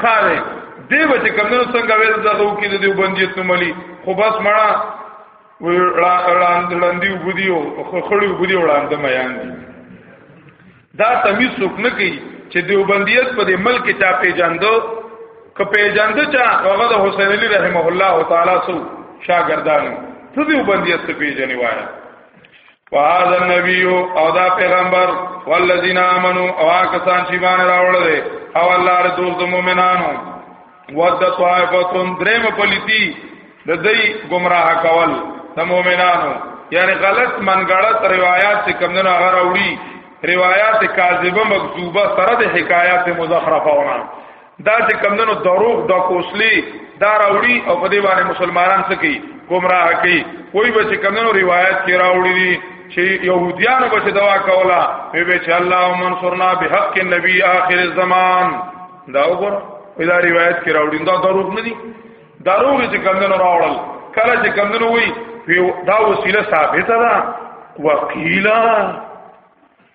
ښاره دی به چې کمنو څنګه ویل دغه وکړي د دې بندیت نو ملي خو بس مړه وړاند وړاندې وبدیو خړې وبدیو وړاندې میان دي دا تمیز څوک نه کوي چې دیوبندیت په دې ملک چا پیجاندو که پیجاندو چا هغه د حسین علی رحمه الله تعالی سو شاګردانو څه دیوبندیت ته پیجنې وایي وهذا النبي او دا پیغمبر والذین آمنو او کسان چې باندې راوړل دي او الله ر دوست مؤمنانو ود طائفتون دریم پلیتی د دې گمراه کول د مؤمنانو یعنی غلط منګړت روایت چې کمندونو هغه راوړي روایت کاذبه مکذوبه سره د حکایت مزخرفونه دا چې کمندونو دروغ د کوسلی دا راوړي او په دې باندې مسلمانان څه کوي گمراه کوي کوئی به چې کمندونو روایت کې راوړي دي چې يهوديانو به څه دوا کولا وی به چې الله منصورنا بحق النبي اخر الزمان دا وګور دا روایت کې راوړي دا دروغ نه دي دروغ چې کمندونو راوړل کله چې کمندونو وي دا وسیله ثابته ده وقیلا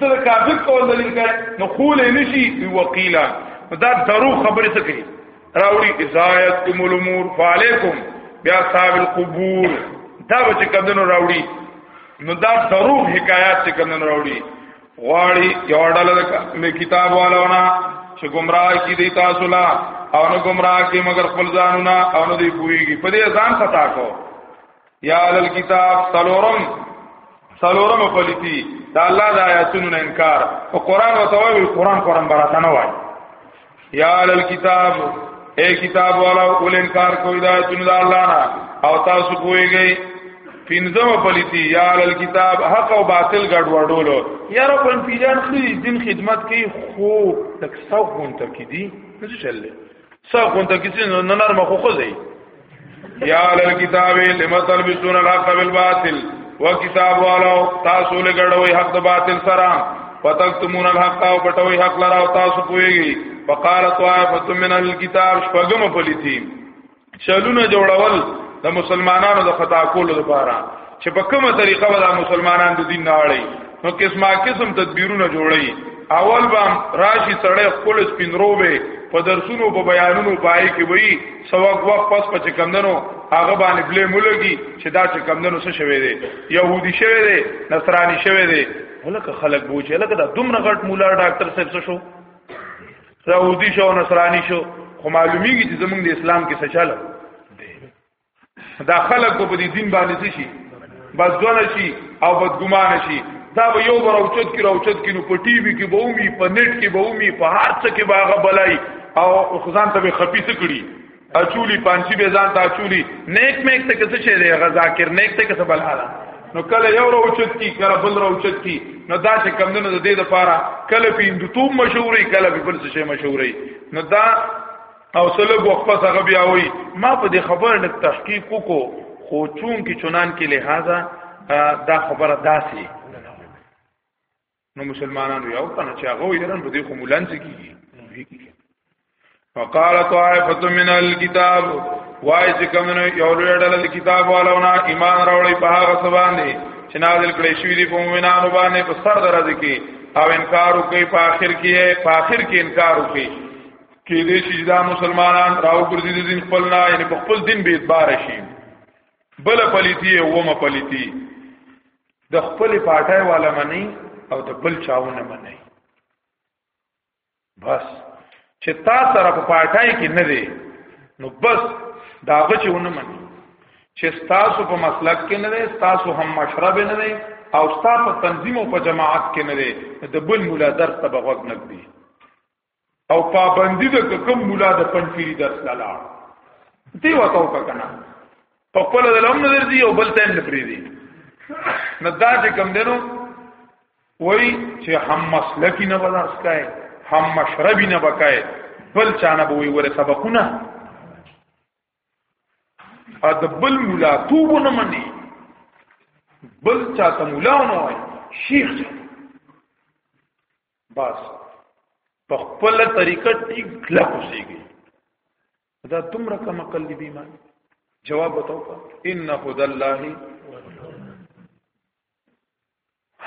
ته د کافر قول دلیل کوي نو قول نشي وی وقیلا دا درو خبره څه کوي راوړي ازایت کمل امور فعلیکم بیا صاحب القبور دا به کمنو راوړي نو دا درو حکایات چې کمنو راوړي غواړي یو ډول د کتاب والونه چې گمراه کی دی تاسو لا او نو گمراه کی مگر خپل ځانونه او نو دی پویږي په دې ځان خطا کو یا اهل الكتاب سلورم سلورم پلیتی دا الله د آیاتونو نه انکار او قران او توي قران قران براته نه وای یا اهل الكتاب اے کتاب والا اول انکار کوي دا آیاتونو د الله نه او تاسو کویږئ پینځم پلیتی یا اهل الكتاب حق او باطل ګډ وډولو یا رب ان پیجان خلی دین خدمت کوي خو تک سو غونټه کې دي څه چللې سو غونټه کې نه نرمه خو خو ځای یا علی الكتاب لما تلبسون الحق بالباطل وکتاب والو تاسو له ګډوي حق د باطل سره فتکتمون الحق او پټوي حق لرا او تاسو پويږي فقال طائفه من الكتاب شپغم پلیتی چلونه جوړول د مسلمانانو د خطا کولو لپاره چې په کومه طریقه به د مسلمانان د دین نه اړي نو قسمه قسم تدبیرونه جوړي اول به راشي سړی خپل سپینروبه په درسونو په بیانونو پای کې وي سواک وخت پس پچ کمندنو هغه باندې بلې مولګي چې دا چې کمندنو څه شوي دي يهودي شوي دي نصراني شوي دي هلکه خلک بوچ هلکه دا دومره غټ مولا ډاکټر صاحب څه شو يهودي شو نصراني شو خو معلومیږي چې زمونږ د اسلام کې څه چاله دا خلک په دې دین باندې شي بس دونه شي او بدګمان شي دا به یو بر اوچت کې راوچت کې نو په ټي وي کې به ومي په نت کې به ومي په هر څه کې به هغه بلای او خزان ته به خپي څه کړي اچولی پانچی به ځان ته اچولی نیک میک ته څه شي دی غزا کر نیک ته څه بل حاله نو کله یو راوچت کی کله بل راوچت کی نو دا چې کم نه د دې لپاره کله په هندوتوب مشهوري کله په بل څه مشهوري نو دا او سلګ وخت پس هغه بیا وی ما په دې خبره لک تحقیق وکړو خو چون کې چنان کې لہذا دا خبره داسي نو مسلمانانو یو کنه چې هغه یرن په دې خو مولانځ کیږي فقال طائفه من الكتاب وای چې کوم نو یو لوی ډله د کتاب والونه ایمان راوړي په هغه سبا نه چې نازل کړي شوی دی په مومنانو باندې په سر درځي کې او انکار کوي په اخر کې په اخر کې انکار کوي کې دې چې دا مسلمانان راو ګرځي د دین خپل نه یعنی په خپل دین به اعتبار شي بل پلیتی او ما پلیتی د خپل پاټای والا منی او د بل چاونه منی بس چې تا سره په پاټای کې نه دی نو بس داغه چې ونه منی چې تاسو په مسلک کې نه دی تاسو هم مشرب نه دی او تاسو په تنظیم او په جماعت کې نه دی د بل مولا درس ته بغوږ نه دی او پابندی د کوم مولا د پنځپیری درس لاله دی وته وکړه په خپل د لوم نظر دی او بل تایم نه پری دی نه دا چې کم دینو وای چې هم مسلکی نه بدل سکای هم مشربی نه بکای بل چانه به وی ور سبقونه ا د بل مولا توب نه مني بل چاته مولا نه وای شیخ بس په خپل طریقه ټیک کلا کوسیږي دا تمره کم عقل دی بیمان جواب وتاو کا ان خد الله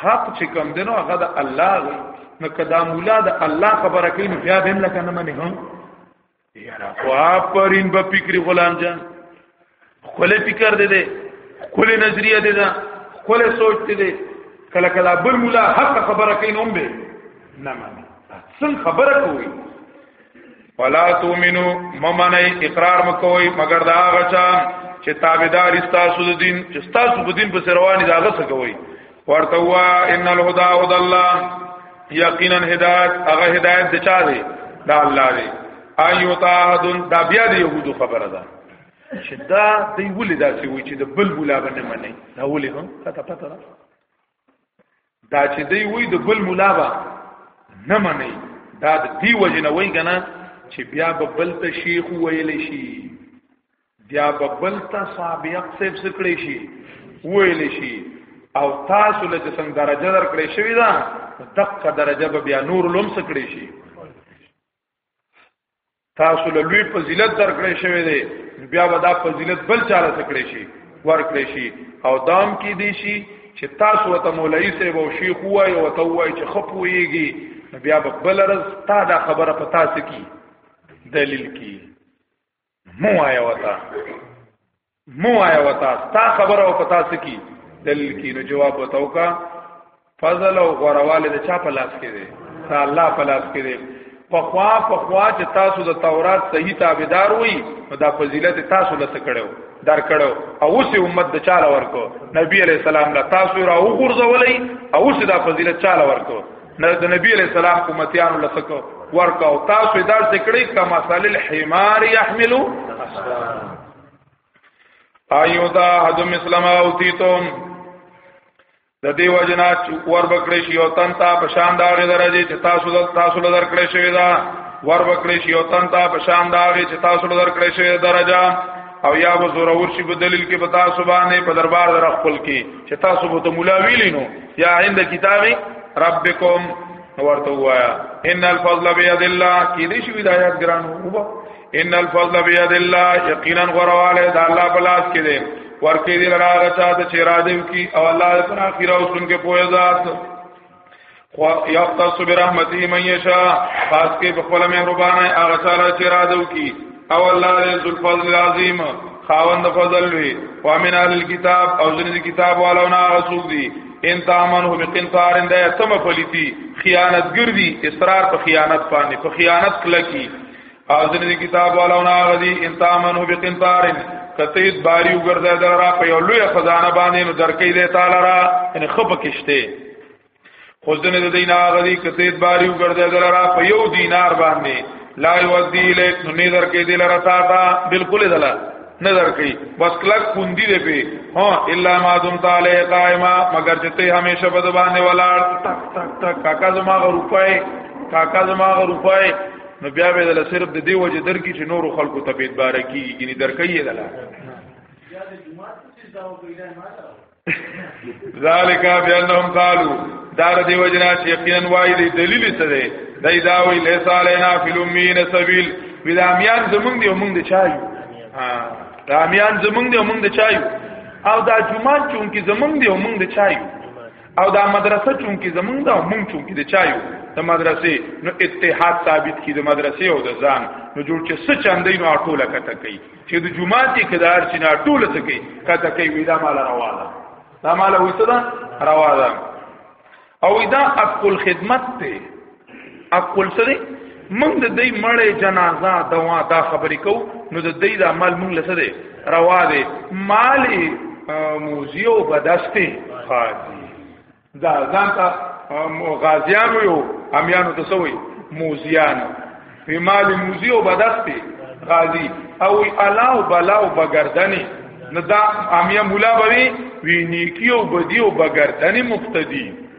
حق چې کم دینو هغه د الله دی نو کدا مولا د الله خبره کوي نو بیا به لکه نه منه هم واپرین په فکر غلام جان خله فکر دې دې خله نظریه دې دا خله سوچ دې دې کله کله بل مولا حق خبره کین هم به نه مانی څنګه خبره کوي ولا تؤمنو ممنای اقرار مکوي مگر دا غچا چې تابعدار استاسو دین چې استاسو په دین په رواني دا غڅ کوي ورته وا ان الهدى هدى الله یقینا هدایت هغه هدایت د چا دی دا الله دی ایو تاهدن دا بیا د یهودو خبره ده چې دا دی ولې دا چې وی چې د بل مولا باندې منی دا ولې هم تا ته پته ده دا چې دی وی د بل مولا با نه منی دا د دی وجه نه وی کنه چې بیا به بل ته شیخ ویل شي بیا به بل تا صاحب یق صاحب سکړی شي ویل شي او تاسو له څنګه درجه درکړې شوې ده دغه درجه به بیا نور لوم سکړی شي تاسو له لوی فضیلت درکړې شوې ده بیا به دا فضیلت بل چاله سکړی شي ورکړې شي او دام کې دی شي چې تاسو ته مولای صاحب او شیخ وای او ته وای چې خپويږي بیا به بل رز تا دا خبره پتا سکی دلیل کی مو آیا وتا مو آیا وتا تا خبر او پتا سکی دل کی نو جواب وتاو کا فضل او غرواله د چا په لاس کې دی تا الله په لاس کې دی په خوا په خوا چې تاسو د تورات صحیح تابعدار وئ نو دا فضیلت تاسو لته کړو در کړو او اوس امت د چاله ورکو نبی علی السلام له تاسو را وګرځولې او اوس دا فضیلت چاله ورکو نه د نبی علیہ السلام امتیانو لسکو ورکاو تاسو دا ذکرې کما صلی الحمار يحملو ایو دا حد مسلم اوتیتم د دې وجنا ور بکړې شی او تن تا په شان دا غي درجه چې تاسو د تاسو لدر کړې شوی دا ور بکړې شی او تن تا په شان دا غي چې تاسو لدر کړې شوی درجه او یا و زورور شی په دلیل کې پتا سبحانه په دربار در خپل کې چې تاسو به ته مولا ویلی نو یا عند کتاب ربکم ورته وایا ان الفضل بيد الله کې دې شوی د آیات ګران وو ان الفضل بيد الله یقینا غرواله د الله په لاس کې دی ورکې دې لراغه چاته چې را دې کی او الله تعالی اخیره اوسن کې پوهه ذات خو یختص برحمته من یشا خاص کې په خپل مهربانه هغه سره چې را دو کی او الله دې ذل فضل العظیم خاوند فضل وی وامن اهل الكتاب او ځنې کتاب والو نه غسوک دي ان تامنه بقنطار اند تم فلیتی خیانت ګردی اصرار په خیانت باندې په خیانت کلکی حاضر دی کتاب والاو نه غدي انتامنو بقنطارن کته باری وګرځي دلرا په یو لوی خزانه باندې نو درکې دی تعالی را ان خپ کشته خودن د دین هغه دی کته باری وګرځي دلرا په یو دینار باندې لا یودی الیک نو نه درکې دی لرا تا تا بالکل دلا نظر کوي بس کلک پوندی دی په ها الا ما دم تعالی قائما مگر چې ته همیشه بد باندې ولاړ تک تک تک کاکا زما غروپای کاکا زما غروپای نو بیا به دل صرف د دی وجه درکې چې نور خلکو ته به ادبار کیږي یعنی درکې یې دلا ذالک بانهم قالوا دار دی وجنا چې یقینا وایي دی دلیل څه دی دای دا وی لیس علینا فی الامین سبیل بلامیان زمونږ دی مونږ دی چایو ها رامیان زمونږ دی مونږ دی چایو او دا جمعه چونکی زمونږ دی مونږ دی چایو او دا مدرسه چونکی زمونږ دا مونږ چونکی د چایو د مدرسې نو اتحاد ثابت کی د مدرسې او د ځان نو جوړ چې څه چاندې نو ټوله کته کوي چې د جمعه کې کدار چې نه ټوله څه کوي کته کوي وی دا مال روا ده دا مال وسه ده روا ده او دا اقل خدمت ته اقول سره موږ د دې مړې جنازه دوا دا خبرې کو نو د دې د عمل موږ لسه دی روا دی مالی موزیو بدستی خاطی دا ځان ته غازیانو یو امیانو ته سوی موزیان په مالی موزیو بدستی غازی او الاو بلاو بغردنی نو دا امیا مولا بوي وی نیکیو بدیو بغردنی مقتدی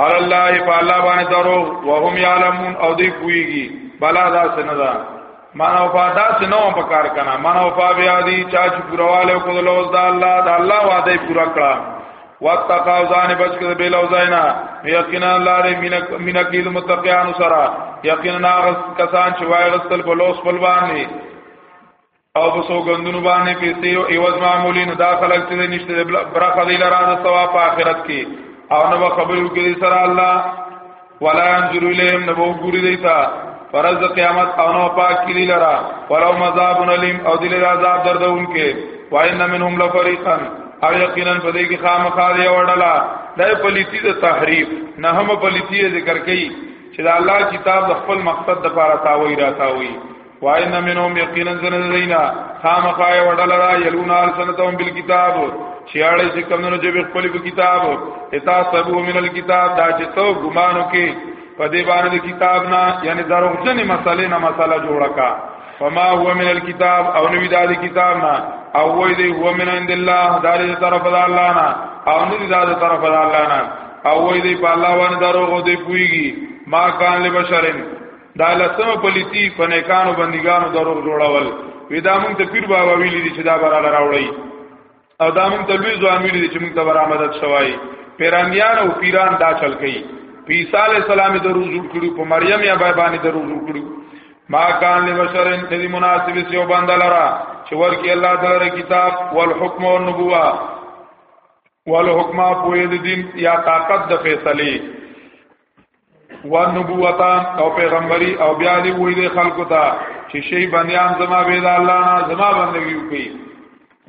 علی الله په الله باندې درو وهم یعلمون او دی پویږي بلا دا څنګه ده مانا وفا دا سنو په کار کنا مانا وفا بیا دی چا چې پرواله کو د لوز دا الله دا الله وعده پورا کړه واتقوا ځان بچ کړه به لوز اینا یقینا الله دې مین کید متقیان سرا یقینا کسان چې وای غسل په لوز په باندې او په سوګندونو باندې پیسې او ایواز معمولی نو دا خلک چې نشته برخه دی لاره د ثواب په آخرت کې او نو خبرو کې سره الله ولا انظر الیهم نو ګوري دی تا فرض قیامت او نو پاک کې لاره ولو مذاب الیم او دل عذاب دردون کې وان منهم لفریقا او یقینا په دې کې خامخا دی وړلا دای پلیتی د تحریف نه هم پلیتی ذکر کړي چې د الله کتاب د خپل مقصد لپاره تاوی را تاوی واینا منهم یقینا زن دینا خامخا وډل را یلونا سنتهم بالکتاب شیاړې چې کمنو چې خپل په کتاب اتا سبو من الكتاب دا چې تو ګمانو کې په دې باندې کتاب نه یعنی دروغجن مسلې نه مسله جوړه کا فما هو من الكتاب او نو دا دې کتاب نه او وې دې هو من عند الله دا دې طرف د الله نه او نو دا دې طرف د الله نه او وې دې په الله باندې دروغ دې پويږي ما کان لبشرن دا لسمه پلیتی په نیکانو بندګانو دروغ جوړول وی دا مونږ ته پیر بابا ویلی دي چې دا براله راوړی او دا مونږ ته لوی ځوان ویلی دي چې مونږ ته برامدد شوای پیراندیان او پیران دا چل کوي په عیسی علی السلام دروغ جوړ کړو په مریم یا بای باندې دروغ جوړ کړو ما کان لبشر ان تدی مناسب سیو باندې لرا چې ورکی الله تعالی کتاب والحکم والنبوه والحکم په دین یا طاقت د فیصله ونبوتا او پیغمبري او بیا دی وې د خلکو ته چې شی بنیان زما به د الله نه زما بندگی وکي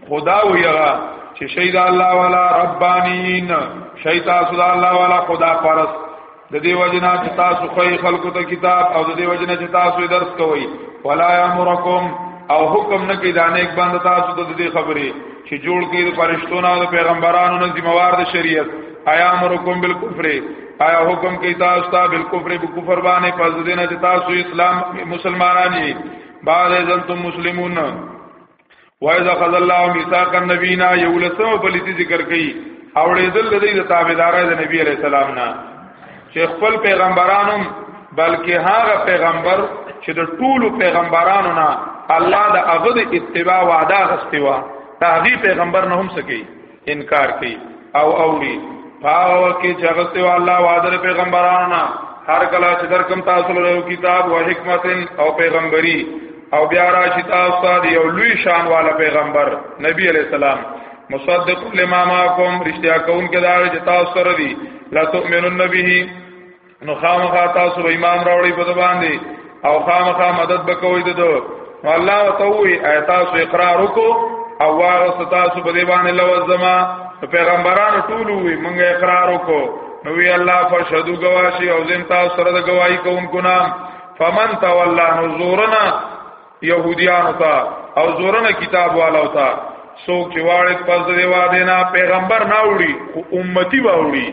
خدا ویغه چې شی د الله والا ربانین شی تاسو د الله والا خدا پرس د دې وجنا چې تاسو خو خلکو ته کتاب او د دې وجنا چې تاسو درس کوي ولا یامرکم او حکم نه کې دانه یک باندې تاسو د دې خبرې چې جوړ کړي د فرشتو نه او د پیغمبرانو نه ذمہوار د شریعت آیا امرکم بالکفر آیا حکم کوي تاسو ته بالکفر په کفر باندې پس دین چې تاسو اسلام مسلمانان یې بعد ازن تم مسلمون وایذا خذ الله میثاق النبینا یولسو بلتی ذکر کوي اوړې دل د دې تابعدارای د نبی علی السلام نه چې خپل پیغمبرانو بلکې هغه پیغمبر چې د ټولو پیغمبرانو نه الله د هغه د اتباع وعده غستې و تهدی پیغمبر نه هم سکی انکار کوي او اوري پاو کې چې هغه سیوا الله وعده پیغمبرانو نه هر کله چې درکم تاسو له کتاب او حکمت او پیغمبري او بیا راشي تاسو ته یو لوی شان والا پیغمبر نبی علی السلام مصدق لما معكم رشتیا کون کې دا چې تاسو سره دي لا تؤمنون به نو خامخا تاسو به ایمان راوړي په باندې او خامخا مدد وکوي دته نو الله توي تاسو اقرار وکړو او واغ تاسو په دې باندې لوز زما پیغمبرانو ټول وي مونږ اقرار وکړو نو وی الله فرشدو گواہی او زم تاسو سره د گواہی کوونکو نام فمن تولى نو زورنا يهوديانو ته او زورنا کتاب والو ته څوک چې واړې پس دی واده نه پیغمبر نه وړي خو امتی به وړي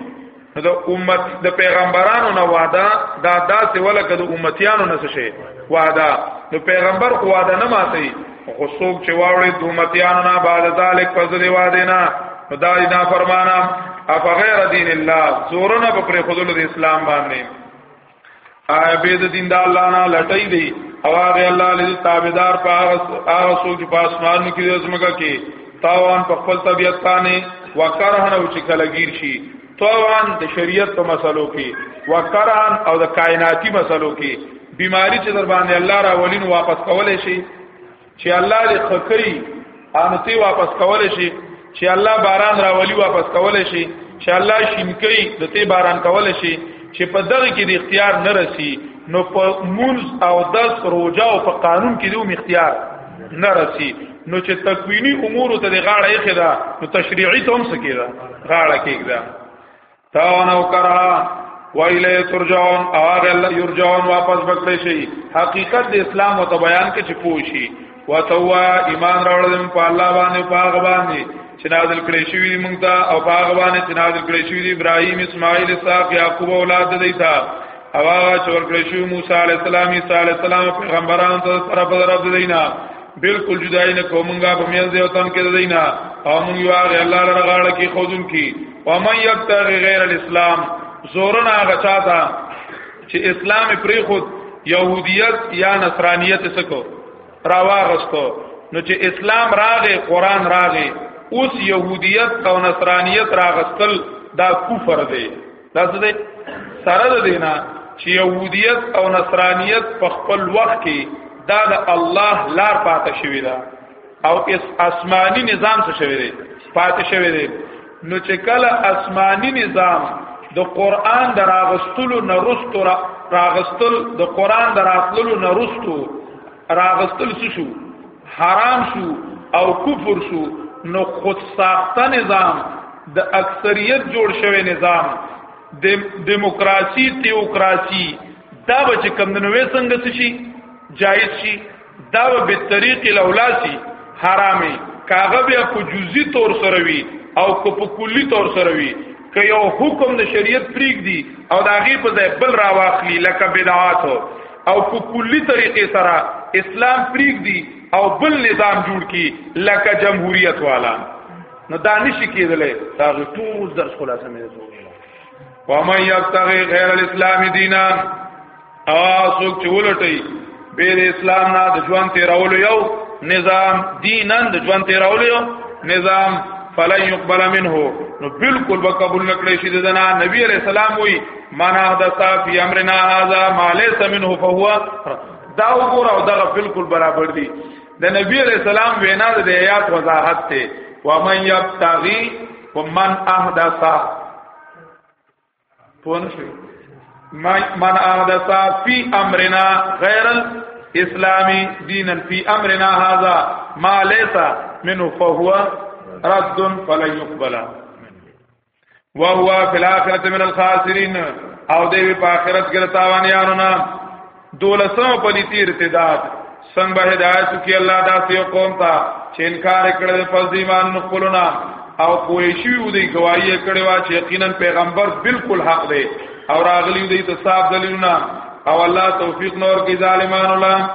نو د امت د پیغمبرانو نه واده دا داسې ولکه د امتیانو نه څه شي واده نو پیغمبر خو واده نه ماتي خو څوک چې واړې د امتیانو نه بعد ذلک پس دی واده نه نو دا نه فرمانا اف غیر دین الله زورنا په پر خودل د اسلام باندې آیا به د دین د الله نه لټی دی او هغه الله لري تابعدار په هغه هغه څوک چې په اسمانو کې د زمګه کې تاوان په خپل طبيعت باندې وکرهن او چې کلګیر شي تاوان د شریعت په مسلو کې وکرهن او د کائناتی مسلو کې بیماری چې در باندې الله را ولین واپس کولې شي چې الله دې خکری ان تی واپس کول شي چې الله باران راولي واپس کول شي چې الله شینکې د تی باران کول شي چې په دغه کې د اختیار نه رسی نو په مونز او دس روجا او په قانون کې دوم اختیار نه رسی نو چې تکوینی امور ته د غاړه یې خدا نو تشریعي ته هم سکیدا غاړه کېږي تاون او کرها و الیه ترجعون هغه الله یرجعون واپس بکړی شي حقیقت د اسلام او بیان کې چې پوښي وتوا ایمان راوړل په الله باندې په هغه باندې چې نازل کړی شوی دی مونږ ته او په هغه باندې چې نازل کړی شوی دی ابراهیم اسماعیل اسحاق یعقوب اولاد دی تا او هغه چې ورکړی شو موسی علی السلام عیسی علی السلام پیغمبرانو ته طرف درب دینا بالکل جدای نه کومنګا په میان دی او تن کې دینا او مونږ یو هغه الله لپاره غاړه کې خودم کې ومن یبتغی غیر الاسلام زورنا غچا تا چې اسلام پری خود يهوديت یا نصرانيت سکو راواغستو نو چې اسلام راغې قران راغې اوس يهوديت او نصرانيت راغستل دا کفر دی دا څه دی سره د دینا چې يهوديت او نصرانيت په خپل وخت کې دا د الله لار پاتې شوی دا او اس آسمانی نظام څه شوی دی پاتې شوی دی نو چې کله آسمانی نظام د قران دراغستلو نرستو راغستل د قران دراتلو نرستو راغستل شو حرام شو او کفر شو نو خود ساخته نظام د اکثریت جوړ شوی نظام د دیموکراسي تیوکراسي دا به چې کم نوې څنګه شي جایز شي دا به طریق الاولاسی حرامي کاغه بیا په جزئی طور سره وي او کو په کلی طور سره وي که یو حکم د شریعت پریګ دی او دا غي په ځای بل را واخلي لکه بدعات او کو کلی طریقې سره اسلام پریګ دی او بل نظام جوړ کی لکه جمهوریت والا نو دا نشي کېدلې دا ټول درس خلاصه مې وو ومن یبتغي غیر الاسلام دینا هغه څوک چې ولټي بیر اسلام نه د ژوند تیرولو یو نظام دینن د ژوند تیرولو یو نظام فلن يقبل منه نو بالکل وقبول نکړي شي دنا نبی عليه السلام وي من حدث في امرنا هذا ما ليس منه فهو دا وګوره او دا بالکل برابر دي د نبی عليه السلام وینا د آیات وضاحت ته ومن يبتغي ومن احدث پوه نه شوي من احدث فی امرنا غیر الاسلامی دینا فی امرنا هذا ما ليس منه فهو رد فلن يقبل وهو فی الاخره من الخاسرین او دی په آخرت کې تاوانیانو نه دولسم پلیتی ارتداد څنګه به هدایت کی الله داسې یو قوم ته چې انکار کړل په ایمان نقلنا او کوی شی ودی گواہی کړي وا چې یقینا پیغمبر بالکل حق دی او راغلی دی ته صاحب دلیلونه او الله توفیق نور کی ظالمان الله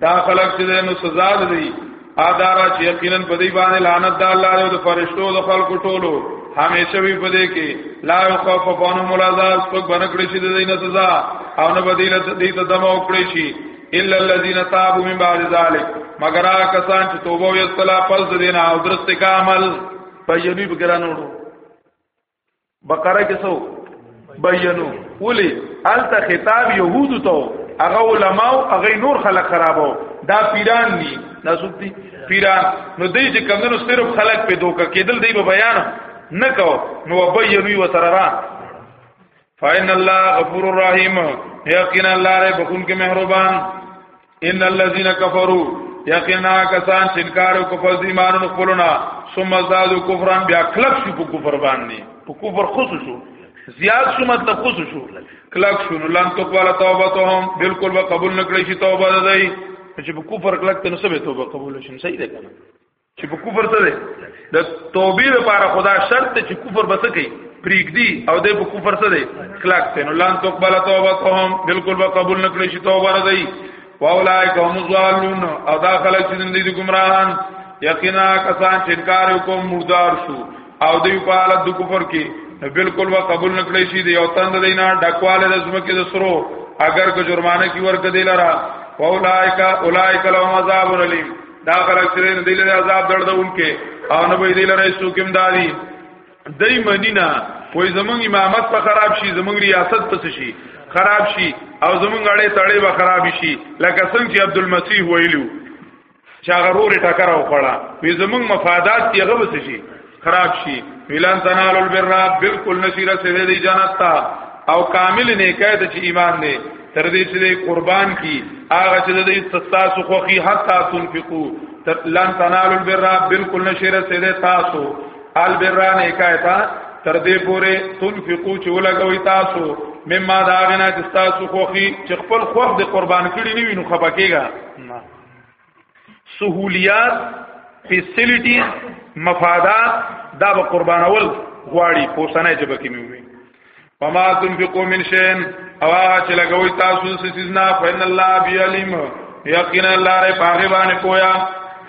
دا خلق چې نو سزا لري ادارا چې یقینا په دې باندې لعنت د الله او د فرشتو او د خلکو ټولو همیشه وی په دې کې لا خوف فانو ملازم څوک بنکړي شي د دې نه سزا او نه بدیل دې ته دمو کړی شي الا الذين تابوا من بعد ذلك مگر هغه کسان چې توبه وکړه پس دې نه او درست کامل په یوه بګرانو بقره کې سو بیانو ولی الت خطاب يهود ته هغه علما او هغه نور خلک خرابو دا پیران دي ناسوب دي پیران نو دوی چې کمنو صرف خلک په دوکه کېدل دی به بیان نه کو نو بیانوي وتررا فإن الله غفور الرحیم یقینا الله ر بكون کې مهربان ان الذين كفروا یقینا کسان چې انکار او کفر دي ایمانونو خپلونه ثم زادوا كفرا بیا کلک شو په کفر باندې په کفر خصو شو زیاد شو مطلب خصو شو کلک شو لن تقبل توبتهم بالکل به قبول نکړي شي توبه ده چې په کفر کلک ته نو سبه توبه قبول شي صحیح ده کنه چې په کفر څه دی د توبې لپاره خدا شرط ته چې کفر بس کوي پریګدي او د په کفر څه دی کلاک ته نو لان تقبل توبه کوم بالکل به قبول نکړي شي توبه نه دی واولای کوم ظالمون او دا خلک چې دې د ګمراهان یقینا کسان چې انکار وکوم مردار شو او دوی په حالت د کفر کې بالکل به قبول نکړي شي دی او تند دینا ډکواله د زمکه د سرو اگر کو جرمانه کی ورکه دی لرا واولائک اولائک لهم عذاب الیم دا خلک چې نه دی له عذاب دردونکې او نه به دی لره سوکم دادی دای مدینه وای زمونږ امامت په خراب شي زمونږ ریاست پس شي خراب شي او زمونږ اړې تړې به خراب شي لکه څنګه چې عبد المسیح ویلو چې هغه رورې ټکر او خړه وی زمونږ مفادات یې غوښتي شي خراب شي ویلان تنال البر بالکل نشي رسېدې دی جنت ته او کامل نه کېد چې ایمان دی تر دې چې قربان کی هغه چې د استثاء خوخي حتا تنفقو لن تنال البر بالکل نشي رسېدې تاسو البر نه کېتا تر دې پوره تنفقو چې ولګوي تاسو مما دا غنا چې تاسو خوخي چې خپل خوخ د قربان کړی نیوینو خپکیږي سہولیات فیسیلیټیز مفادات دا به قربانول غواړي پوسنه چې بکی میوي وما تنفقوا من شيء او هغه چې لګوي تاسو سيزنا فإن الله بي عليم یقینا الله ر پاغه باندې پویا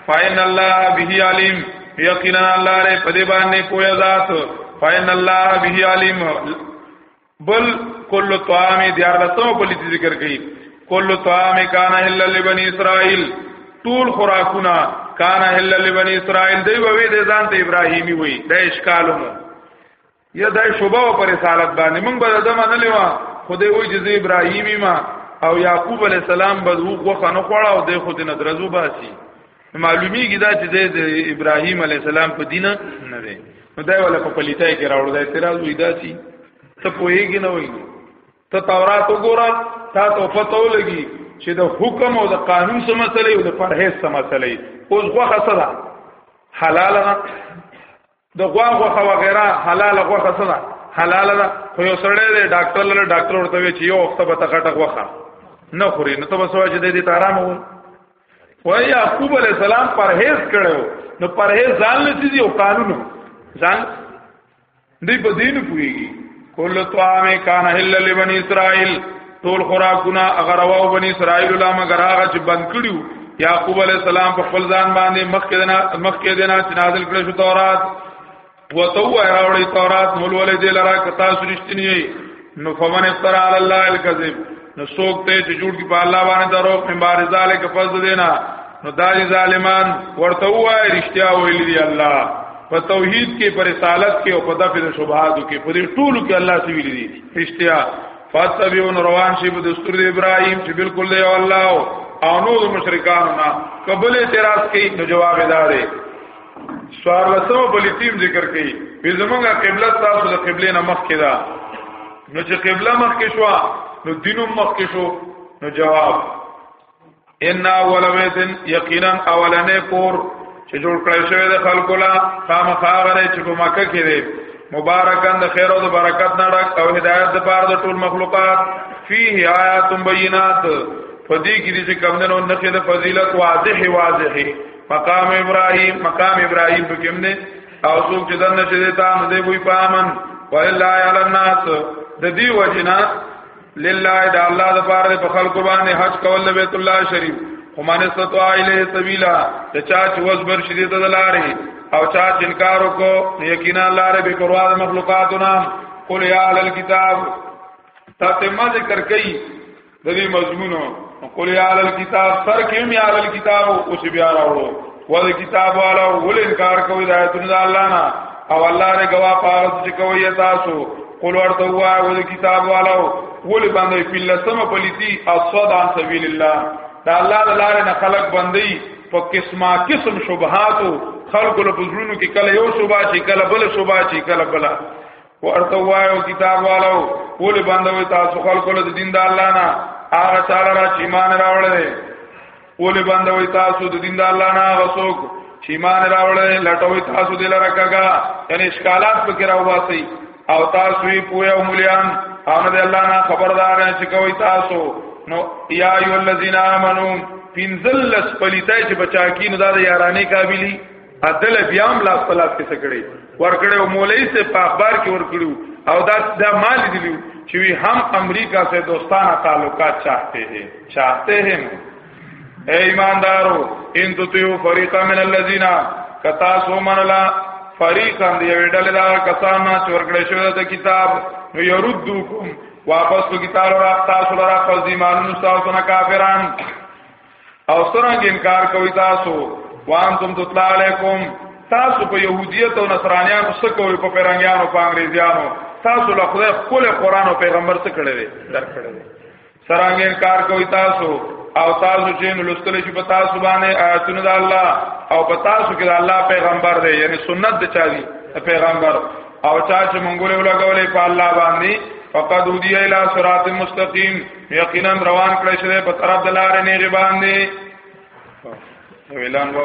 فإن الله به عليم یقینا الله ر پدې باندې پویا ذات فإن الله به عليم بل کل طعام دیار لسو په لید ذکر کړي کل طعام کان الا لبنی اسرائیل ټول خوراکونه کان الا لبنی اسرائیل دی وی د ځان ته ابراهیمی وی د اشکالمو یا د شوبه پر رسالت باندې موږ به د منلې وا خدای وی جزې ابراهیمی ما او یعقوب علی السلام به وو خو نه خوړاو د خود نه درزو باسي معلومیږي دا چې د ابراهیم علی السلام په دین نه دی نو دا ولا په پلیتای کې راوړل دا اعتراض وې دا چې ته پوهیږي نه وایي ته تورات وګوره تا ته پته ولګي چې د حکم او د قانون سم مسلې او د پرهیز سم مسلې اوس غوخه سره حلال نه د غوا غوخه وغیرہ حلال غوخه څه ده حلال ده خو یو سړی دی ډاکټر له ډاکټر ورته وی چې یو وخت به تکټه غوخه نه خوري نو ته به سوچ دې دې آرام وو وای یعقوب علی السلام پرهیز کړو نو پرهیز ځان لسی دی او قانون ځان دې په دین پوریږي کل طعام کان حل لبنی اسرائیل ټول خوراکونه اگر واو بنی اسرائیل لا مگر هغه چې بند کړیو یعقوب علی السلام په خپل ځان باندې مخکې دنا مخکې دنا چې نازل کړی شو تورات وتو راوړی تورات مول ولې دلرا کتا سرشتنی نو فمن افترا علی الله الکذب نو څوک ته چې جوړ کی په الله باندې درو په بار ذالک فز دینا نو دا ظالمان ورته وای رښتیا ویل دی الله په توحید کې پر رسالت کې او په دفع شبهات کې په دې ټول کې الله سی ویل دی رښتیا فاتبعون روان شي په دستور د ابراهیم چې بالکل دی الله او نو د مشرکانو نه قبل اعتراض کوي نو جواب دارې سوار لسو بلیتیم ذکر کوي په زمونږه قبله تاسو د قبله نه مخ کې ده نو چې قبله مخکې شو نو دینم مخکې شو نو جواب ان اول بیت یقینا اولنې کور چې جوړ کړی شوی د خلکو لا خامخا غره چې په مکه کې دی مبارکان د خیر او د برکت نه ډک او هدایت د پاره د ټول مخلوقات فيه آیات بینات فدی کې دې کوم نه نه د فضیلت واضح واضح مقام ابراهیم مقام ابراهیم په کوم نه او څوک چې دنه چې دیتا نه دی وی پامن ولله علی الناس د دې وجنا لله د الله د پاره په خلکو باندې حج کول بیت الله شریف خمان استطاع الیه سبیلا چې چا چې وزبر شدید د لارې او چا چې انکار وکړو یقینا لارې به پروا د مخلوقاتنا قل یا اهل الكتاب تاسو ما ذکر کړئ د دې مضمونو قل یا علی الكتاب سر کې می علی الكتاب او سی بیا راوړو ول کتاب والا ول انکار کوي د آیتونو د الله نه او الله نه گوا پاره چې کوي تاسو قل ورته وای ول کتاب والا ول باندې فلسم پلیتی اصد عن سبیل الله دا الله د لارې نه خلق بندي په قسمه قسم شبهات خلق له بزرونو کې کله یو شبهه شي کله بل شبهه شي کله بل ورته وایو کتاب والو ول باندې تاسو خلکو له دین د الله نه هغه چاله را چې ایمان راوړل ول باندې تاسو د دین د الله نه غسوک چې ایمان راوړل لټوي تاسو دل راکګه یعنی اشکالات پکې راوباسي او تاسو یې پوهه او مليان او نه د الله نه خبردار چې کوي تاسو نو یا ایو الذین آمنو پینزل لس پلیتای چې بچا کی نو دا د یارانې قابلی عدل بیا هم لاس په لاس کې څه کړی ورکړی او مولوی سه په اخبار کې ورکړو او دا دا مال دیلو چې وی هم امریکا سره دوستانه تعلقات چاہتے ہیں چاہتے ہیں اے ایماندارو ان تطیعوا فریقا من الذین کتا سو من لا فریقا دی ویډل دا کسان چې ورکړی شوی د کتاب نو يردوکم واپس کو کتاب را تاسو را پس ایمان نو تاسو نه کافران او څنګه انکار کوي تاسو وانتم تطلع علیکم تاسو په يهودیت او نصرانیانو څه کوي په پیرنګیانو په انګريزیانو تاسو له خدای خپل قران او پیغمبر څخه کړی دی در کړی دی څنګه انکار کوي تاسو او تاسو چې نو لستل چې په تاسو باندې آیاتونه د الله او په تاسو کې د الله پیغمبر دی یعنی سنت د چا دی پیغمبر او چا چې مونږ له لګولې په الله باندې فقد ودی الى صراط مستقیم یقینا روان کړی شوی په طرف د لارې نه غبان دی ویلان وو